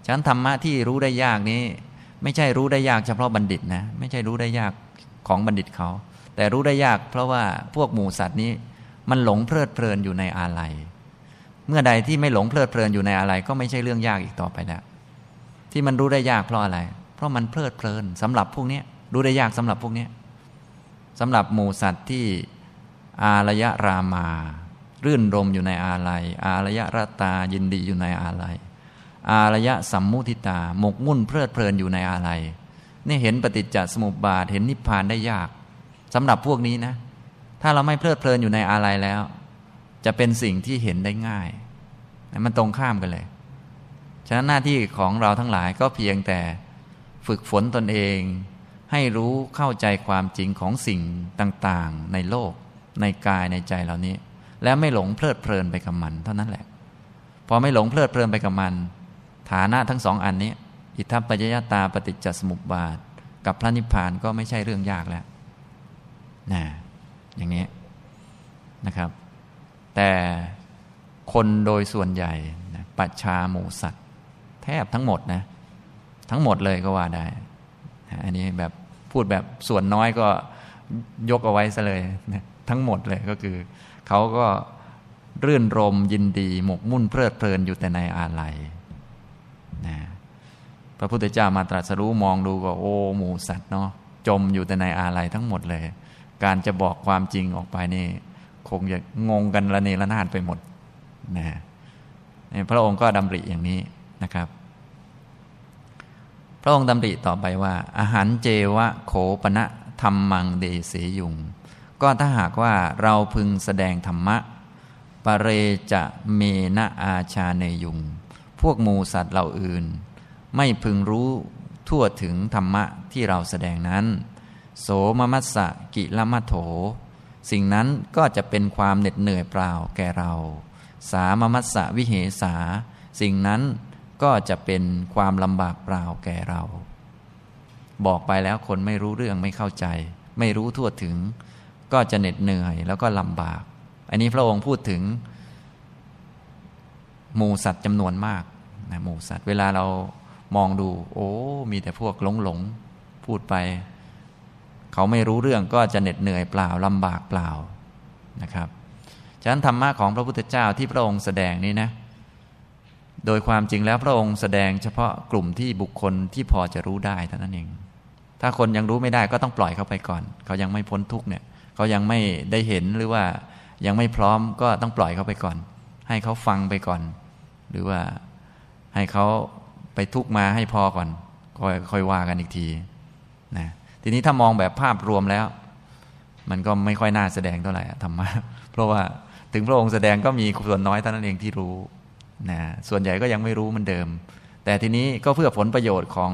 ฉะนั้นธรรมะที่รู้ได้ยากนี้ ไม่ใช่รู้ได้ยากเฉพาะบัณฑิตนะ ไม่ใช่รู้ได้ยากของบัณฑิตเขา แต่รู้ได้ยากเพราะว่าพวกหมูสัตว์นี้ มันหลงเพลิดเพลินอยู่ในอาลัยเมื่อใดที่ไม่หลงเพลิดเพลินอยู่ในอาลัยก็ไม่ใช่เรื่องยากอีกต่อไปแล้วที่มันรู้ได้ยากเพราะอะไร เพราะมันเพลิดเพลินสำหรับพวกนี้รู้ได้ยากสำหรับพวกนี้สำหรับหมูสัตว์ที่อารยะรามา รื่นรมอยู่ในอาลัยอารยะรตายินดีอยู่ในอาลัย อารยะสัมมุทิตา หมกมุ่นเพลิดเพลินอยู่ในอะไรนี่เห็นปฏิจจสมุปบาทเห็นนิพพานได้ยากสำหรับพวกนี้นะ ถ้าเราไม่เพลิดเพลินอยู่ในอะไรแล้ว จะเป็นสิ่งที่เห็นได้ง่าย มันตรงข้ามกันเลย ฉะนั้นหน้าที่ของเราทั้งหลายก็เพียงแต่ฝึกฝนตนเอง ให้รู้เข้าใจความจริงของสิ่งต่างๆ ในโลก ในกายในใจเหล่านี้ แล้วไม่หลงเพลิดเพลินไปกับมัน เท่านั้นแหละ พอไม่หลงเพลิดเพลินไปกับมัน ฐานะทั้งสองอันนี้ อิทัปปัจจยตาปฏิจจสมุปบาท กับพระนิพพานก็ไม่ใช่เรื่องยากแล้วนะอย่างนี้นะครับ แต่คนโดยส่วนใหญ่นะปัจชาหมูสัตว์แทบทั้งหมดนะ ทั้งหมดเลยก็ว่าได้ อันนี้แบบพูดแบบส่วนน้อยก็ยกเอาไว้ซะเลยนะทั้งหมดเลยก็คือ เขาก็รื่นรมยินดี หมกมุ่นเพลิดเพลินอยู่แต่ในอาลัย นะพระพุทธเจ้ามาตรัสรู้มองดูก็โอ้หมูสัตว์เนาะจมอยู่แต่ในอาลัยทั้งหมดเลย การจะบอกความจริงออกไปนี่ คงจะงงกันละเนระนาดไปหมดนะพระองค์ก็ดำริอย่างนี้นะครับ พระองค์ดำริต่อไปว่า อาหารเจวะโขปณะธรรมังเดเสยุง ก็ถ้าหากว่าเราพึงแสดงธรรมะปเรจะเมนะอาชาเนยุง พวกมูสัตว์เหล่าอื่น ไม่พึงรู้ทั่วถึงธรรมะที่เราแสดงนั้น โสมมัสสะกิลมัโถ สิ่งนั้นก็จะเป็นความเหน็ดเหนื่อยเปล่าแก่เรา สามมัสสะวิเหสา สิ่งนั้นก็จะเป็นความลำบากเปล่าแก่เรา บอกไปแล้วคนไม่รู้เรื่องไม่เข้าใจ ไม่รู้ทั่วถึง ก็จะเหน็ดเหนื่อยแล้วก็ลำบาก อันนี้พระองค์พูดถึงหมูสัตว์จำนวนมาก นะหมูสัตว์ เวลาเรามองดู โอ้ มีแต่พวกหลงหลงพูดไป เขาไม่รู้เรื่องก็จะเหน็ดเหนื่อยเปล่าลำบากเปล่านะครับฉะนั้นธรรมะของพระพุทธเจ้าที่พระองค์แสดงนี้นะ โดยความจริงแล้วพระองค์แสดงเฉพาะกลุ่มที่บุคคลที่พอจะรู้ได้เท่านั้นเอง ถ้าคนยังรู้ไม่ได้ก็ต้องปล่อยเขาไปก่อน เขายังไม่พ้นทุกเนี่ยเขายังไม่ได้เห็นหรือว่ายังไม่พร้อมก็ต้องปล่อยเขาไปก่อน ให้เขาฟังไปก่อน หรือว่า ให้เขาไปทุกมาให้พอก่อนค่อยค่อยว่ากันอีกทีนะทีนี้ถ้ามองแบบภาพรวมแล้ว มันก็ไม่ค่อยน่าแสดงเท่าไหร่ธรรมะเพราะว่าถึงพระองค์แสดงก็มีส่วนน้อยเท่านั้นเองที่รู้นะส่วนใหญ่ก็ยังไม่รู้มันเดิม แต่ทีนี้ก็เพื่อผลประโยชน์ของ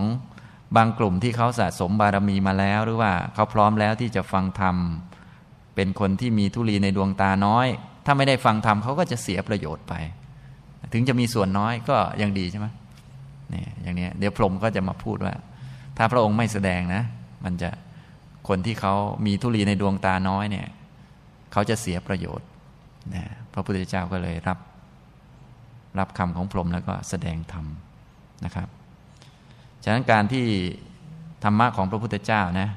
บางกลุ่มที่เขาสะสมบารมีมาแล้ว หรือว่าเขาพร้อมแล้วที่จะฟังธรรมเป็นคนที่มีทุลีในดวงตาน้อย ถ้าไม่ได้ฟังธรรมเขาก็จะเสียประโยชน์ไป ถึงจะมีส่วนน้อยก็ยังดีใช่ไหมนี่อย่างนี้เดี๋ยวพรหมก็จะมาพูดว่า ถ้าพระองค์ไม่แสดงนะ มันจะคนที่เขามีทุลีในดวงตาน้อยเนี่ยเขาจะเสียประโยชน์นะพระพุทธเจ้าก็เลยรับ รับคำของพรหมแล้วก็แสดงธรรมนะครับฉะนั้นการที่ธรรมะของพระพุทธเจ้านะ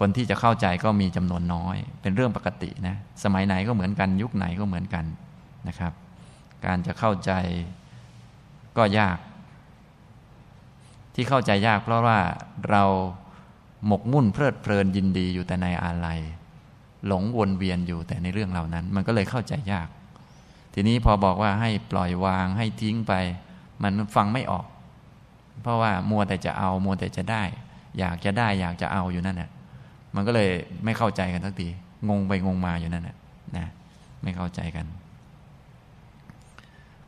คนที่จะเข้าใจก็มีจำนวนน้อย เป็นเรื่องปกตินะ สมัยไหนก็เหมือนกัน ยุคไหนก็เหมือนกัน นะครับ การจะเข้าใจก็ยาก ที่เข้าใจยากเพราะว่าเราหมกมุ่นเพลิดเพลินยินดีอยู่แต่ในอาลัยหลงวนเวียนอยู่แต่ในเรื่องเหล่านั้น มันก็เลยเข้าใจยาก ทีนี้พอบอกว่าให้ปล่อยวางให้ทิ้งไป มันฟังไม่ออก เพราะว่ามัวแต่จะเอามัวแต่จะได้ อยากจะได้อยากจะเอาอยู่นั่นแหละมันก็เลยไม่เข้าใจกันทักทีงงไปงงมาอยู่นั่นแหละนะ ไม่เข้าใจกัน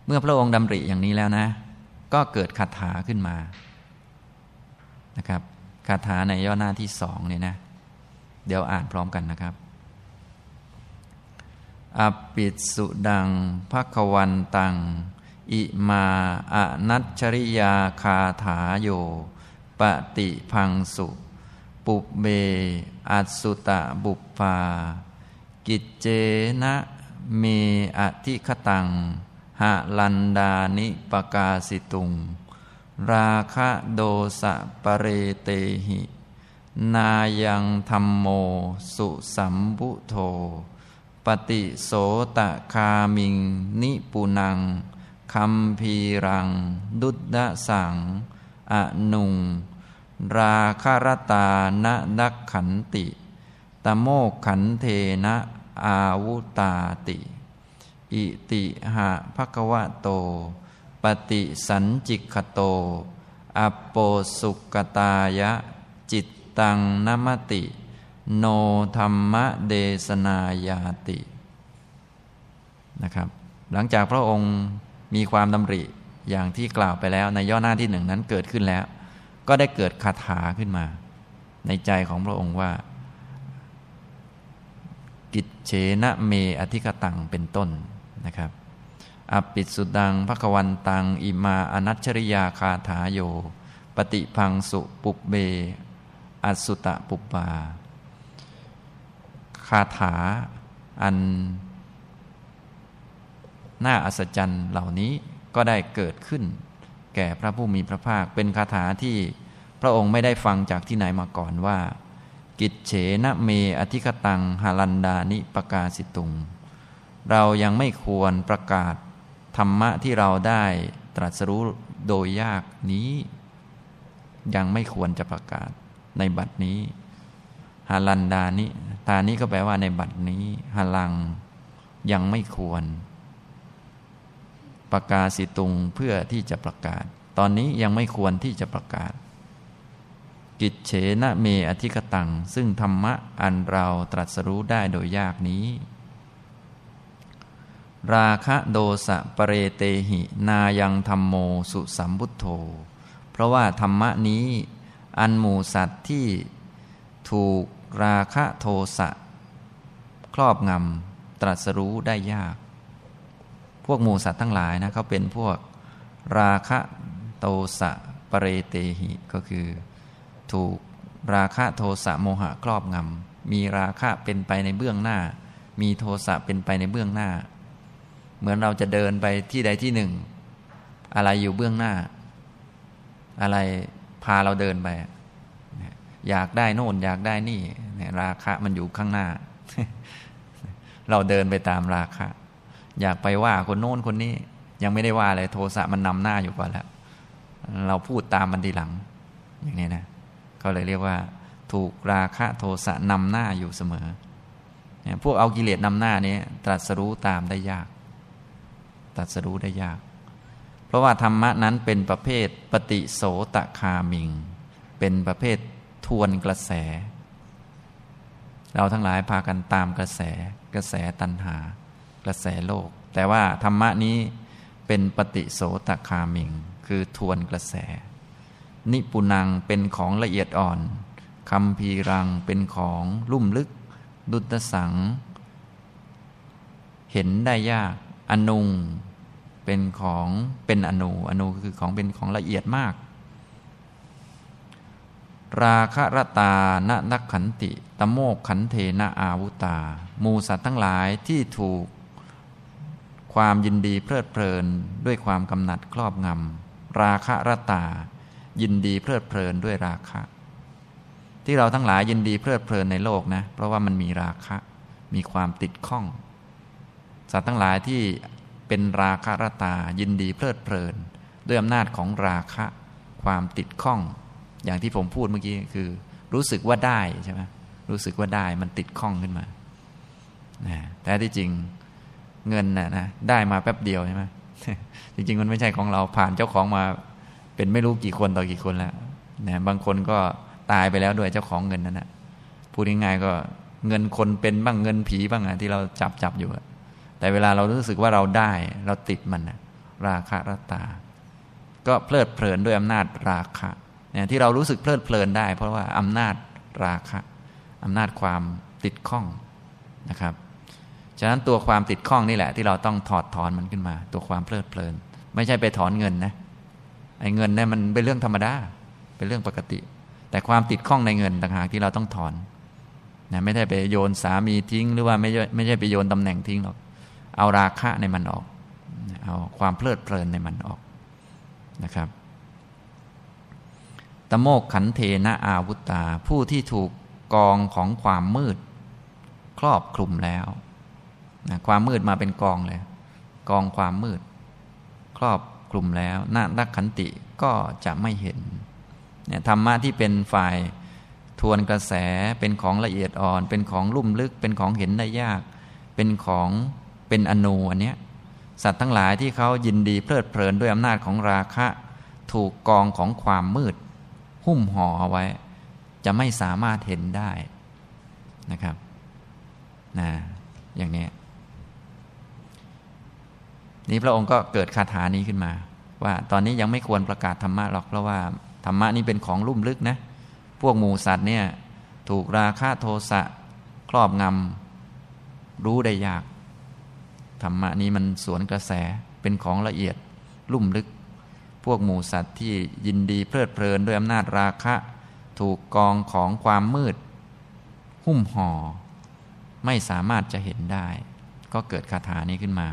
เมื่อพระองค์ดำริอย่างนี้แล้วนะ ก็เกิดคาถาขึ้นมานะครับคาถาในย่อหน้าที่สองเนี่ยนะ เดี๋ยวอ่านพร้อมกันนะครับ อปิสุดังภควันตัง อิมาอนัชริยาคาถาโย ปฏิพังสุ ปุเบอัสุตะบุปปา กิจเจนะเมอธิคตัง หะลันดานิปกาสิตุง ราคะโดสะปะเรเตหิ นายังธรรมโมสุสัมบุโทปฏิโสตะคามิง นิปุนังคัมพีรัง ดุดดะสัง อนุง ราคารตานะดักขันติ ตโมขันเทนะอาวุตาติ อิติหะภะควะโต ปฏิสันจิกขโต อโปสุกตายะ จิตตังนมติ โนธรรมะเดสนายาตินะครับ หลังจากพระองค์มีความดำริอย่างที่กล่าวไปแล้วในย่อหน้าที่หนึ่งนั้นเกิดขึ้นแล้ว ก็ได้เกิดคาถาขึ้นมา ในใจของพระองค์ว่า กิจเฉนะเมอธิกตังเป็นต้น นะครับอปิสุดังพระควันตัง อิมาอนัชริยาคาถาโย ปฏิพังสุปุบเบอสุตะปุบบา คาถาอัน น่าอัศจรรย์เหล่านี้ก็ได้เกิดขึ้น แก่พระผู้มีพระภาค เป็นคาถาที่พระองค์ไม่ได้ฟังจากที่ไหนมาก่อนว่า กิจเฉนะเมอธิคตังหาลันดานิปกาสิตุง เรายังไม่ควรประกาศธรรมะที่เราได้ตรัสรู้โดยยากนี้ ยังไม่ควรจะประกาศในบัดนี้ฮาลันดานิตานี้ก็แปลว่าในบัดนี้ฮาลังยังไม่ควร ประกาศสิตุงเพื่อที่จะประกาศ ตอนนี้ยังไม่ควรที่จะประกาศ กิจเฉนะเมอธิกตัง ซึ่งธรรมะอันเราตรัสรู้ได้โดยยากนี้ ราคะโดสะปเรเตหิ นายังธรรมโมสุสัมบุตโธ เพราะว่าธรรมะนี้อันหมู่สัตว์ที่ถูกราคะโทสะครอบงำตรัสรู้ได้ยาก พวกหมูสัตว์ทั้งหลายนะเขาเป็นพวกราคะโทสะปเรเตหิ ก็คือ ถูกราคะโทสะโมหะครอบงำมีราคะเป็นไปในเบื้องหน้า มีโทสะเป็นไปในเบื้องหน้า เหมือนเราจะเดินไปที่ใดที่หนึ่ง อะไรอยู่เบื้องหน้า อะไรพาเราเดินไป อยากได้โน่น อยากได้นี่ราคะมันอยู่ข้างหน้า เราเดินไปตามราคะ อยากไปว่าคนโน้นคนนี้ ยังไม่ได้ว่าเลยโทสะมันนำหน้าอยู่ก่อนแล้ว เราพูดตามมันทีหลัง อย่างนี้นะเขาเลยเรียกว่า ถูกราคะโทสะนำหน้าอยู่เสมอเนี่ยพวกเอากิเลสนำหน้านี้ตรัสรู้ตามได้ยาก ตรัสรู้ได้ยาก เพราะว่าธรรมะนั้นเป็นประเภทปฏิโสตคามิง เป็นประเภททวนกระแส เราทั้งหลายพากันตามกระแส กระแสตัณหา กระแสโลก แต่ว่าธรรมะนี้เป็นปฏิโสตคามิง คือทวนกระแส นิปุนังเป็นของละเอียดอ่อนคำพีรังเป็นของลุ่มลึก ดุตสัง เห็นได้ยาก อนุงเป็นของเป็นอนุอนุคือของเป็นของละเอียดมาก ราคะรตาณนักขันติตโมกขันเทนะอาวุตา มูสัตว์ทั้งหลายที่ถูกความยินดีเพลิดเพลินด้วยความกำหนัดครอบงำราคะรตา ยินดีเพลิดเพลินด้วยราคะ ที่เราทั้งหลายยินดีเพลิดเพลินในโลกนะ เพราะว่ามันมีราคะ มีความติดข้อง สัตว์ทั้งหลายที่เป็นราคะรตายินดีเพลิดเพลิน ด้วยอำนาจของราคะความติดข้อง อย่างที่ผมพูดเมื่อกี้คือ รู้สึกว่าได้ใช่ไหมรู้สึกว่าได้มันติดข้องขึ้นมานะแต่ที่จริงเงินน่ะนะได้มาแป๊บเดียวใช่ไหมจริง ๆ มันไม่ใช่ของเราผ่านเจ้าของมา เป็นไม่รู้กี่คนต่อกี่คนแล้วนะบางคนก็ตายไปแล้วด้วยเจ้าของเงินนั้นนะพูดง่ายๆก็เงินคนเป็นบ้างเงินผีบ้างอะที่เราจับจับอยู่ แต่เวลาเรารู้สึกว่าเราได้เราติดมันนะราคะรตา ก็เพลิดเพลินด้วยอำนาจราคะเนี่ยที่เรารู้สึกเพลิดเพลินได้ เพราะว่าอำนาจราคะอำนาจความติดข้องนะครับฉะนั้นตัวความติดข้องนี่แหละ ที่เราต้องถอดถอนมันขึ้นมา ตัวความเพลิดเพลิน ไม่ใช่ไปถอนเงินนะไอ้เงินเนี่ยมันเป็นเรื่องธรรมดาเป็นเรื่องปกติ แต่ความติดข้องในเงินต่างหากที่เราต้องถอนนะไม่ได้ไปโยนสามีทิ้ง หรือว่าไม่ไม่ใช่ไปโยนตำแหน่งทิ้งหรอก เอาราคะในมันออก เอาความเพลิดเพลินในมันออกนะครับตโมกขันเทนะอาวุตา ผู้ที่ถูกกองของความมืด ครอบคลุมแล้วนะความมืดมาเป็นกองเลย กองความมืด ครอบกลุ่มแล้วนานักขันติก็จะไม่เห็นเนี่ยธรรมะที่เป็นฝ่ายทวนกระแสเป็นของละเอียดอ่อน เป็นของลุ่มลึก เป็นของเห็นได้ยาก เป็นของ เป็นอนูอันเนี้ยสัตว์ทั้งหลายที่เขายินดีเพลิดเพลินด้วยอำนาจของราคะ ถูกกองของความมืด หุ้มห่อเอาไว้ จะไม่สามารถเห็นได้นะครับนะอย่างนี้นี้พระองค์ก็เกิดคาถานี้ขึ้นมา ว่าตอนนี้ยังไม่ควรประกาศธรรมะหรอกเพราะว่าธรรมะนี้เป็นของลุ่มลึกนะพวกหมูสัตว์เนี่ยถูกราคะโทสะครอบงำรู้ได้ยาก ธรรมะนี้มันสวนกระแสเป็นของละเอียด ลุ่มลึก พวกหมูสัตว์ที่ยินดีเพลิดเพลินด้วยอำนาจราคะ ถูกกองของความมืด หุ้มห่อ ไม่สามารถจะเห็นได้ ก็เกิดคาถานี้ขึ้นมา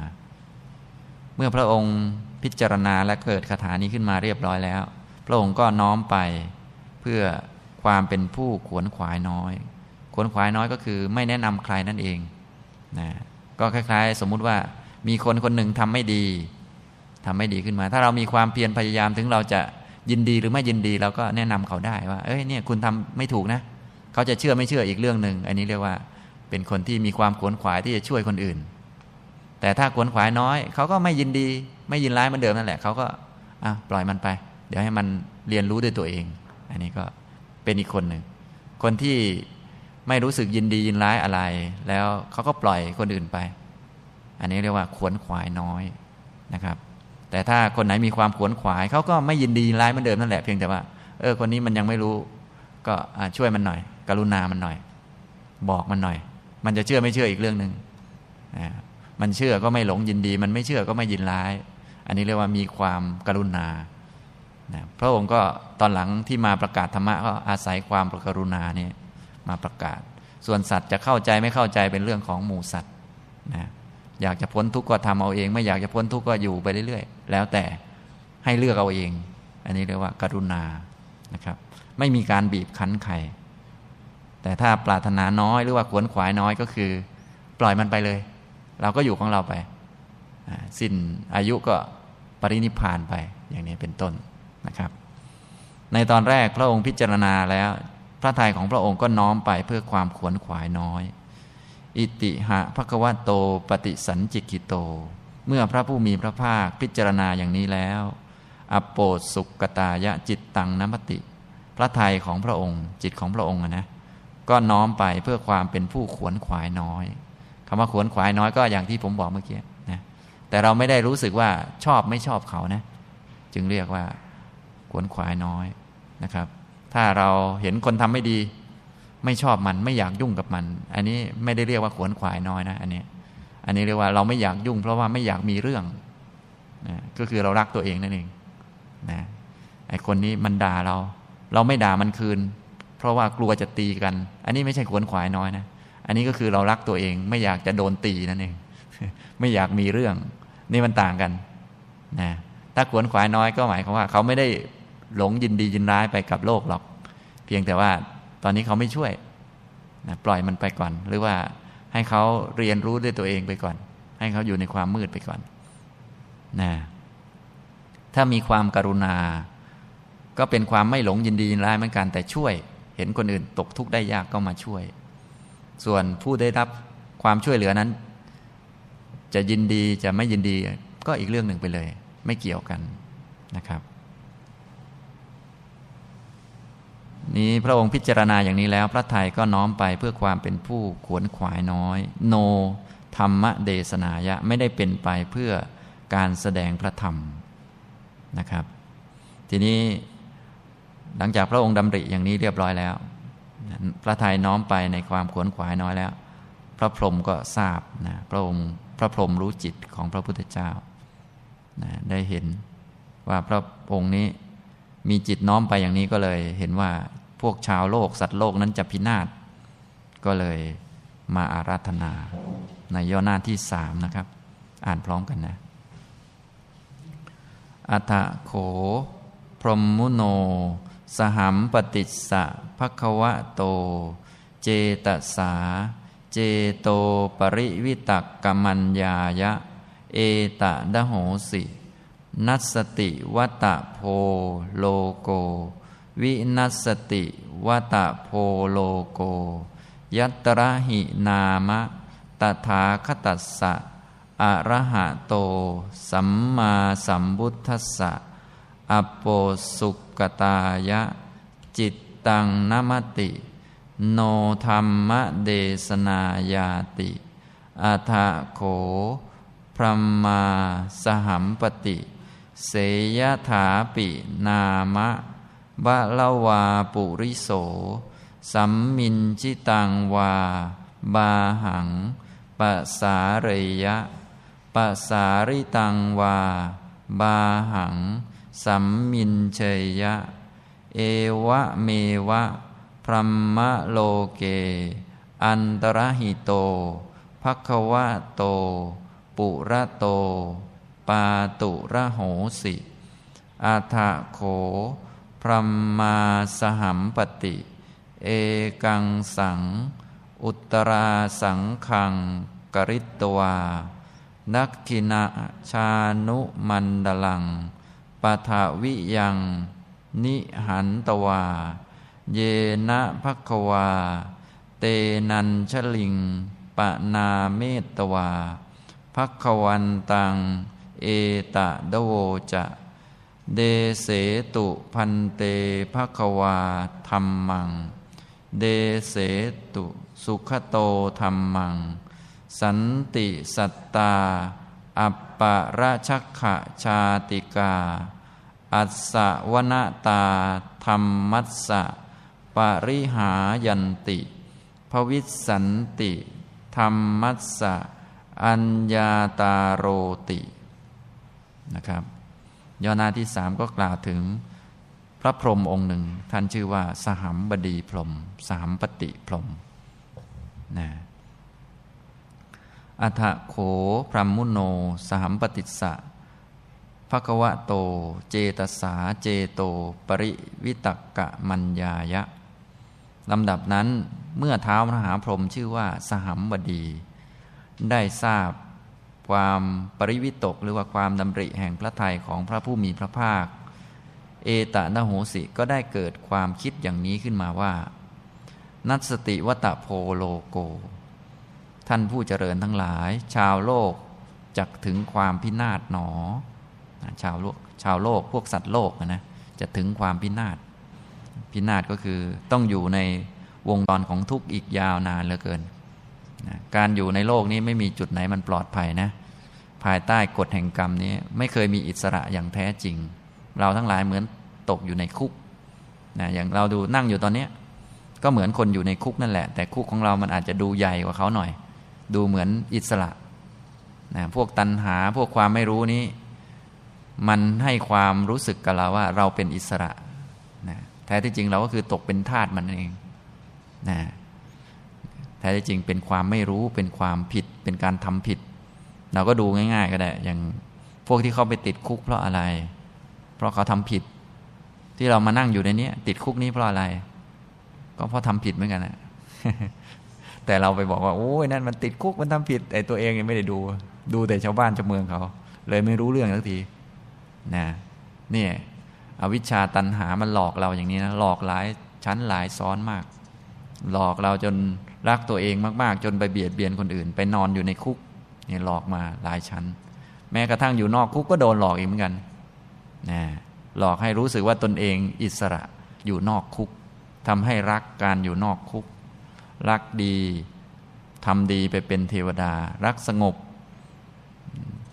เมื่อพระองค์พิจารณาและเกิดคาถานี้ขึ้นมาเรียบร้อยแล้ว พระองค์ก็น้อมไปเพื่อความเป็นผู้ขวนขวายน้อย ขวนขวายน้อยก็คือไม่แนะนำใครนั่นเองนะ ก็คล้าย ๆ สมมุติว่ามีคนคนหนึ่งทำไม่ดีทำไม่ดีขึ้นมา ถ้าเรามีความเพียรพยายามถึงเราจะยินดีหรือไม่ยินดีเราก็แนะนำเขาได้ว่า เอ้ยเนี่ยคุณทำไม่ถูกนะ เขาจะเชื่อไม่เชื่ออีกเรื่องหนึ่งอันนี้เรียกว่า เป็นคนที่มีความขวนขวายที่จะช่วยคนอื่น แต่ถ้าขวนขวายน้อย เขาก็ไม่ยินดี ไม่ยินร้ายเหมือนเดิมนั่นแหละเขาก็อะปล่อยมันไป เดี๋ยวให้มันเรียนรู้ด้วยตัวเอง อันนี้ก็เป็นอีกคนหนึ่งคนที่ ไม่รู้สึกยินดียินร้ายอะไร แล้วเขาก็ปล่อยคนอื่นไป อันนี้เรียกว่าขวนขวายน้อยนะครับ แต่ถ้าคนไหนมีความขวนขวายเขาก็ไม่ยินดียินร้ายเหมือนเดิมนั่นแหละเพียงแต่ว่าเออคนนี้มันยังไม่รู้ ก็ช่วยมันหน่อย กรุณามันหน่อย บอกมันหน่อย มันจะเชื่อไม่เชื่ออีกเรื่องหนึ่งมันเชื่อก็ไม่หลงยินดี มันไม่เชื่อก็ไม่ยินร้าย อันนี้เรียกว่ามีความกรุณานะพระองค์ก็ตอนหลังที่มาประกาศธรรมะก็อาศัยความประกรุณาเนี่ย มาประกาศ ส่วนสัตว์จะเข้าใจไม่เข้าใจเป็นเรื่องของหมู่สัตว์นะอยากจะพ้นทุกข์ก็ทำเอาเอง ไม่อยากจะพ้นทุกข์ก็อยู่ไปเรื่อยๆ แล้วแต่ให้เลือกเอาเอง อันนี้เรียกว่าการุณานะครับ ไม่มีการบีบคั้นใครแต่ถ้าปรารถนาน้อยหรือว่าขวนขวายน้อยก็คือ ปล่อยมันไปเลย เราก็อยู่ของเราไป สิ้นอายุก็ปรินิพานไปอย่างนี้เป็นต้นนะครับ ในตอนแรกพระองค์พิจารณาแล้ว พระทัยของพระองค์ก็น้อมไปเพื่อความขวนขวายน้อย อิติหะภควโตปฏิสันจิกิโต เมื่อพระผู้มีพระภาคพิจารณาอย่างนี้แล้ว อโปสุกตายะจิตตังนัมติ พระทัยของพระองค์ จิตของพระองค์นะก็น้อมไปเพื่อความเป็นผู้ขวนขวายน้อยคำว่าขวนขวายน้อยก็อย่างที่ผมบอกเมื่อกี้นะแต่เราไม่ได้รู้สึกว่าชอบไม่ชอบเขานะ จึงเรียกว่าขวนขวายน้อยนะครับ ถ้าเราเห็นคนทำไม่ดี ไม่ชอบมันไม่อยากยุ่งกับมัน อันนี้ไม่ได้เรียกว่าขวนขวายน้อยนะ อันนี้อันนี้เรียกว่าเราไม่อยากยุ่ง เพราะว่าไม่อยากมีเรื่องนะก็คือเรารักตัวเองนั่นเองนะไอคนนี้มันด่าเรา เราไม่ด่ามันคืน เพราะว่ากลัวจะตีกัน อันนี้ไม่ใช่ขวนขวายน้อยนะอันนี้ก็คือเรารักตัวเอง ไม่อยากจะโดนตีนั่นเอง ไม่อยากมีเรื่อง นี่มันต่างกันนะถ้าขวนขวายน้อยก็หมายความว่า เขาไม่ได้ หลงยินดียินร้ายไปกับโลกหรอก เพียงแต่ว่าตอนนี้เขาไม่ช่วยนะปล่อยมันไปก่อน หรือว่าให้เขาเรียนรู้ด้วยตัวเองไปก่อน ให้เขาอยู่ในความมืดไปก่อนนะถ้ามีความกรุณา ก็เป็นความไม่หลงยินดียินร้ายเหมือนกันแต่ช่วย เห็นคนอื่นตกทุกข์ได้ยากก็มาช่วย ส่วนผู้ได้รับความช่วยเหลือนั้น จะยินดีจะไม่ยินดีก็อีกเรื่องหนึ่งไปเลย ไม่เกี่ยวกันนะครับ นี้พระองค์พิจารณาอย่างนี้แล้ว พระไทยก็น้อมไปเพื่อความเป็นผู้ขวนขวายน้อย โน ธรรมเดสนายะไม่ได้เป็นไปเพื่อการแสดงพระธรรมนะครับ ทีนี้หลังจากพระองค์ดำริอย่างนี้เรียบร้อยแล้ว พระไทยน้อมไปในความขวนขวายน้อยแล้ว พระพรหมก็ทราบนะพระองค์พระพรหมรู้จิตของพระพุทธเจ้านะได้เห็นว่าพระองค์นี้มีจิตน้อมไปอย่างนี้ก็เลยเห็นว่า พวกชาวโลกสัตว์โลกนั้นจะพินาศก็เลยมาอาราธนา ในย่อหน้าที่สามนะครับ อ่านพร้อมกันนะ อัตโข พรหมุโน สหัมปฏิสะภควะโต เจตสา เจโตปริวิตักกมัญญายะ เอตะดะโหสิ นัสติวัตะโพโลโก วินัสติวัตะโพโลโก ยัตระหินามะ ตถาคตัสสะอะระหะโต สัมมาสัมบุทธัสสะอโปสุกตายะ จิตตังนมติ โนธรรมเดสนายาติอัทะโข พรหมาสหัมปติ เสยถาปินามะ บะละวาปุริโส สัมมินจิตังวา บาหังปะสาเรยะปะสาริตังวา บาหัง สัมมินเชยะ เอวะเมวะพรหมโลเก อันตรหิโตภควะโต ปุระโต ปาตุระโหสิอาทะโข พรหมาสหัมปติ เอกังสัง อุตราสังขัง กริตตวา นักขินาชานุมันดลังปะทาวิยัง นิหันตวา เยนะภัควา เตนันชลิง ปะนาเมตวาภักวันตัง เอตะดโวจะ เดเสตุพันเตภัควาธรรมัง เดเสตุสุขโตธรรมัง สันติสัตตา อัปปะราชขะชาติกา อัสสะวนตาธรรมัสสะ ปริหายันติ ภวิสันติธรรมัสสะ อัญญาตาโรตินะครับ ย่อหน้าที่สามก็กล่าวถึงพระพรหมองค์หนึ่ง ท่านชื่อว่าสหัมบดีพรหมสหัมปติพรหมนะอัฏโขพรหมุโน สหัมปติสะภควะโต เจตสาเจโต ปริวิตกะมัญญายะลำดับนั้นเมื่อเท้ามหาพรหมชื่อว่าสหัมบดี ได้ทราบ ความปริวิตก หรือว่าความดำริแห่งพระทัยของพระผู้มีพระภาค เอตะนโหสิก็ได้เกิดความคิดอย่างนี้ขึ้นมาว่า นัสติวตะโพโลโก ท่านผู้เจริญทั้งหลาย ชาวโลกจักถึงความพินาศหนอ ชาวโลกชาวโลกพวกสัตว์โลกนะจะถึงความพินาศพินาศก็คือต้องอยู่ในวงจรของทุกข์อีกยาวนานเหลือเกิน การอยู่ในโลกนี้ไม่มีจุดไหนมันปลอดภัยนะ ภายใต้กฎแห่งกรรมนี้ไม่เคยมีอิสระอย่างแท้จริง เราทั้งหลายเหมือนตกอยู่ในคุกนะอย่างเราดูนั่งอยู่ตอนนี้ก็เหมือนคนอยู่ในคุกนั่นแหละ แต่คุกของเรามันอาจจะดูใหญ่กว่าเขาหน่อย ดูเหมือนอิสระนะพวกตัณหาพวกความไม่รู้นี้ มันให้ความรู้สึกกับเราว่าเราเป็นอิสระนะแท้ที่จริงเราก็คือตกเป็นทาสมันเองนะ แท้จริงเป็นความไม่รู้เป็นความผิดเป็นการทำผิด เราก็ดูง่าย ๆ ก็ได้ อย่างพวกที่เขาไปติดคุกเพราะอะไร เพราะเขาทำผิด ที่เรามานั่งอยู่ในนี้ติดคุกนี้เพราะอะไร ก็เพราะทำผิดเหมือนกันนะแต่เราไปบอกว่าโอ้ยนั่นมันติดคุกมันทำผิดไอ้ตัวเองยังไม่ได้ดู ดูแต่ชาวบ้านชาวเมืองเขา เลยไม่รู้เรื่องสักทีนะนี่อวิชชาตันหามันหลอกเราอย่างนี้นะหลอกหลายชั้นหลายซ้อนมาก หลอกเราจน รักตัวเองมากๆ จนไปเบียดเบียนคนอื่น ไปนอนอยู่ในคุกนี่หลอกมาหลายชั้น แม้กระทั่งอยู่นอกคุกก็โดนหลอกอีกเหมือนกันนะหลอกให้รู้สึกว่าตนเองอิสระอยู่นอกคุกทำให้รักการอยู่นอกคุก รักดีทำดีไปเป็นเทวดา รักสงบ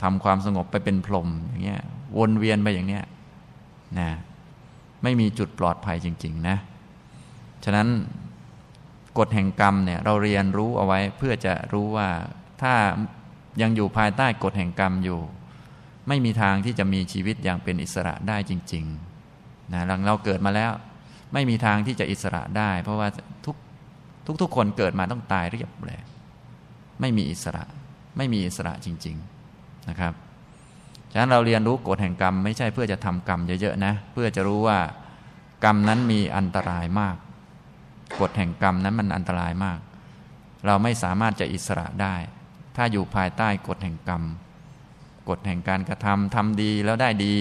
ทำความสงบไปเป็นพรหมอย่างเงี้ยวนเวียนไปอย่างเนี้ยนะไม่มีจุดปลอดภัยจริง ๆ นะ ฉะนั้น กฎแห่งกรรมเนี่ยเราเรียนรู้เอาไว้เพื่อจะรู้ว่าถ้ายังอยู่ภายใต้กฎแห่งกรรมอยู่ ไม่มีทางที่จะมีชีวิตอย่างเป็นอิสระได้จริงๆนะหลังเราเกิดมาแล้ว ไม่มีทางที่จะอิสระได้ เพราะว่าทุกทุกๆคนเกิดมาต้องตายเรียบเลยไม่มีอิสระ ไม่มีอิสระจริง ๆนะครับฉะนั้นเราเรียนรู้กฎแห่งกรรม ไม่ใช่เพื่อจะทำกรรมเยอะๆนะ เพื่อจะรู้ว่ากรรมนั้นมีอันตรายมาก กฎแห่งกรรมนั้นมันอันตรายมาก เราไม่สามารถจะอิสระได้ ถ้าอยู่ภายใต้กฎแห่งกรรม กฎแห่งการกระทำทำดีแล้วได้ดี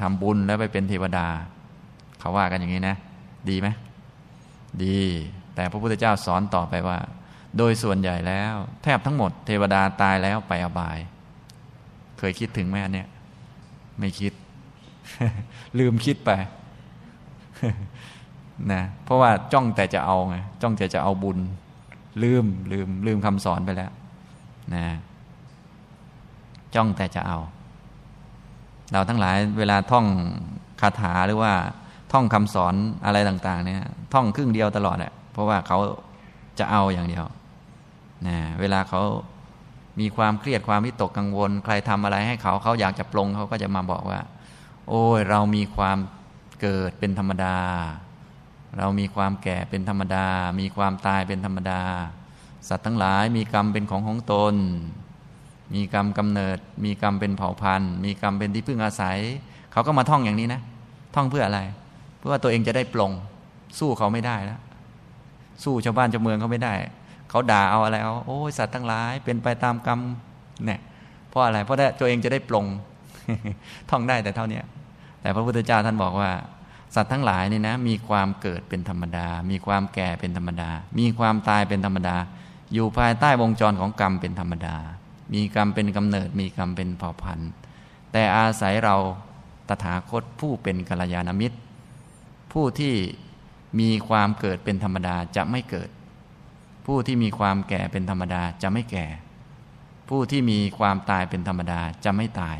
ทำบุญแล้วไปเป็นเทวดา เขาว่ากันอย่างนี้นะ ดีไหมดี แต่พระพุทธเจ้าสอนต่อไปว่า โดยส่วนใหญ่แล้ว แทบทั้งหมด เทวดาตายแล้วไปอบาย เคยคิดถึงไหมอันเนี้ยไม่คิด ลืมคิดไป นะเพราะว่าจ้องแต่จะเอาไงจ้องแต่จะเอาบุญ ลืมลืมลืมคำสอนไปแล้วนะจ้องแต่จะเอา เราทั้งหลายเวลาท่องคาถาหรือว่าท่องคำสอนอะไรต่าง ๆ เนี่ย ท่องครึ่งเดียวตลอดแหละเพราะว่าเขาจะเอาอย่างเดียวนะเวลาเขามีความเครียดความวิตกกังวล ใครทำอะไรให้เขาเขาอยากจะปลงเขาก็จะมาบอกว่า โอ้ยเรามีความเกิดเป็นธรรมดา เรามีความแก่เป็นธรรมดา มีความตายเป็นธรรมดา สัตว์ทั้งหลายมีกรรมเป็นของของตน มีกรรมกำเนิด มีกรรมเป็นเผ่าพันธุ์ มีกรรมเป็นที่พึ่งอาศัย เขาก็มาท่องอย่างนี้นะ ท่องเพื่ออะไร เพื่อว่าตัวเองจะได้ปลง สู้เขาไม่ได้แล้ว สู้ชาวบ้านชาวเมืองเขาไม่ได้ เขาด่าเอาอะไรเอาโอ้ยสัตว์ทั้งหลายเป็นไปตามกรรมเนี่ยเพราะอะไร เพราะตัวเองจะได้ปลง ท่องได้แต่เท่านี้แต่พระพุทธเจ้าท่านบอกว่า สัตว์ทั้งหลายนี่นะมีความเกิดเป็นธรรมดา มีความแก่เป็นธรรมดา มีความตายเป็นธรรมดา อยู่ภายใต้วงจรของกรรมเป็นธรรมดา มีกรรมเป็นกำเนิด มีกรรมเป็นเผ่าพันธุ์ แต่อาศัยเราตถาคตผู้เป็นกัลยาณมิตร ผู้ที่มีความเกิดเป็นธรรมดาจะไม่เกิด ผู้ที่มีความแก่เป็นธรรมดาจะไม่แก่ ผู้ที่มีความตายเป็นธรรมดาจะไม่ตาย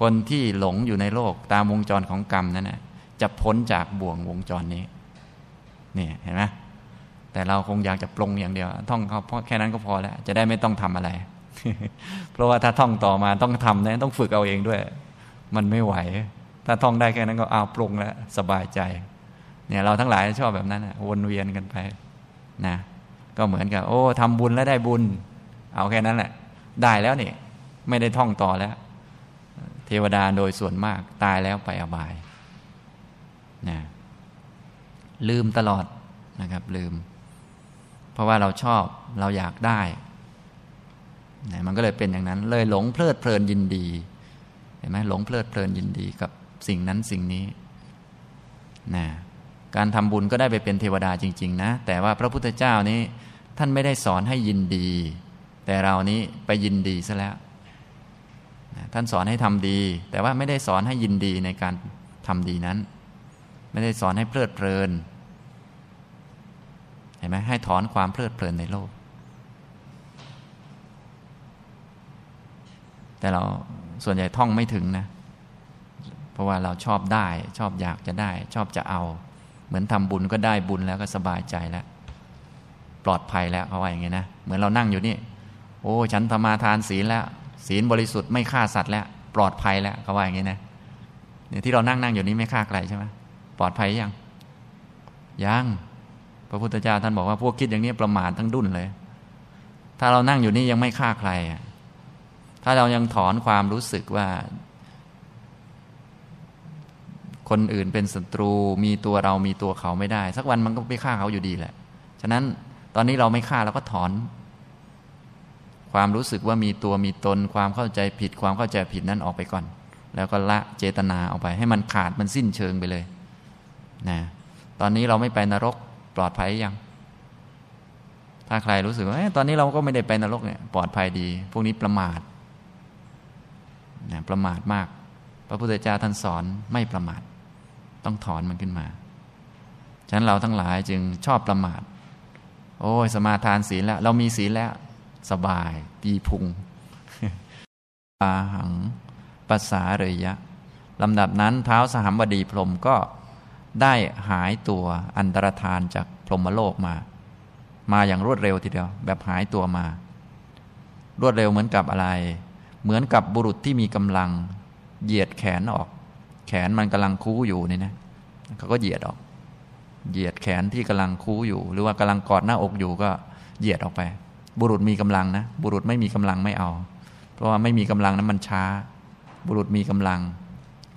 คนที่หลงอยู่ในโลกตามวงจรของกรรมนั้นนะจะพ้นจากบ่วงวงจรนี้นี่เห็นไหมแต่เราคงอยากจะปรงอย่างเดียว ท่องเขาเพราะแค่นั้นก็พอแล้ว จะได้ไม่ต้องทำอะไร เพราะว่าถ้าท่องต่อมาต้องทำนะต้องฝึกเอาเองด้วย มันไม่ไหว ถ้าท่องได้แค่นั้นก็เอาปรุงแล้วสบายใจ เนี่ยเราทั้งหลายชอบแบบนั้นนะวนเวียนกันไปนะก็เหมือนกับ โอ้ทำบุญแล้วได้บุญ เอาแค่นั้นแหละ ได้แล้วนี่ไม่ได้ท่องต่อแล้ว วดาโดยส่วนมากตายแล้วไปอบายนะลืมตลอดนะครับลืม เพราะว่าเราชอบเราอยากได้นะมันก็เลยเป็นอย่างนั้น เลยหลงเพลิดเพลินยินดี เห็นไหมหลงเพลิดเพลินยินดีกับสิ่งนั้นสิ่งนี้นะการทำบุญก็ได้ไปเป็นเทวดาจริง ๆ นะ แต่ว่าพระพุทธเจ้านี้ท่านไม่ได้สอนให้ยินดี แต่เรานี้ไปยินดีซะแล้ว ท่านสอนให้ทำดี แต่ว่าไม่ได้สอนให้ยินดีในการทำดีนั้น ไม่ได้สอนให้เพลิดเพลิน เห็นไหมให้ถอนความเพลิดเพลินในโลก แต่เราส่วนใหญ่ท่องไม่ถึงนะ เพราะว่าเราชอบได้ ชอบอยากจะได้ ชอบจะเอา เหมือนทำบุญก็ได้บุญแล้วก็สบายใจแล้ว ปลอดภัยแล้วเขาว่าอย่างนี้นะ เหมือนเรานั่งอยู่นี่ โอ้ ฉันธรรมาทานศีลแล้ว ศีลบริสุทธิ์ไม่ฆ่าสัตว์แล้วปลอดภัยแล้วเขาว่าอย่างนี้นะเนี่ยที่เรานั่งนั่งอยู่นี้ไม่ฆ่าใครใช่ไหมปลอดภัยยังยังพระพุทธเจ้าท่านบอกว่าพวกคิดอย่างนี้ประมาททั้งดุนเลย ถ้าเรานั่งอยู่นี่ยังไม่ฆ่าใครถ้าเรายังถอนความรู้สึกว่า คนอื่นเป็นศัตรู มีตัวเรามีตัวเขาไม่ได้ สักวันมันก็ไปฆ่าเขาอยู่ดีแหละ ฉะนั้นตอนนี้เราไม่ฆ่าเราก็ถอน ความรู้สึกว่ามีตัวมีตน ความเข้าใจผิด ความเข้าใจผิดนั้นออกไปก่อน แล้วก็ละเจตนาออกไป ให้มันขาดมันสิ้นเชิงไปเลยนะตอนนี้เราไม่ไปนรกปลอดภัยยัง ถ้าใครรู้สึกว่าตอนนี้เราก็ไม่ได้ไปนรกเนี่ยปลอดภัยดี พวกนี้ประมาทนะประมาทมาก พระพุทธเจ้าท่านสอนไม่ประมาท ต้องถอนมันขึ้นมาฉะนั้นเราทั้งหลายจึงชอบประมาท โอ้ยสมาทานศีลแล้ว เรามีศีลแล้ว สบาย ปีพุงปาหังภาษาเรยะลำดับนั้นเท้าสหัมบดีพรมก็ได้หายตัวอันตรธานจากพรหมโลกมา มาอย่างรวดเร็วทีเดียว แบบหายตัวมา รวดเร็วเหมือนกับอะไร เหมือนกับบุรุษที่มีกำลัง เหยียดแขนออก แขนมันกำลังคู้อยู่นี่นะเขาก็เหยียดออก เหยียดแขนที่กำลังคู้อยู่ หรือว่ากำลังกอดหน้าอกอยู่ก็เหยียดออกไป บุรุษมีกำลังนะ บุรุษไม่มีกำลังไม่เอา เพราะว่าไม่มีกำลังนั้นมันช้า บุรุษมีกำลัง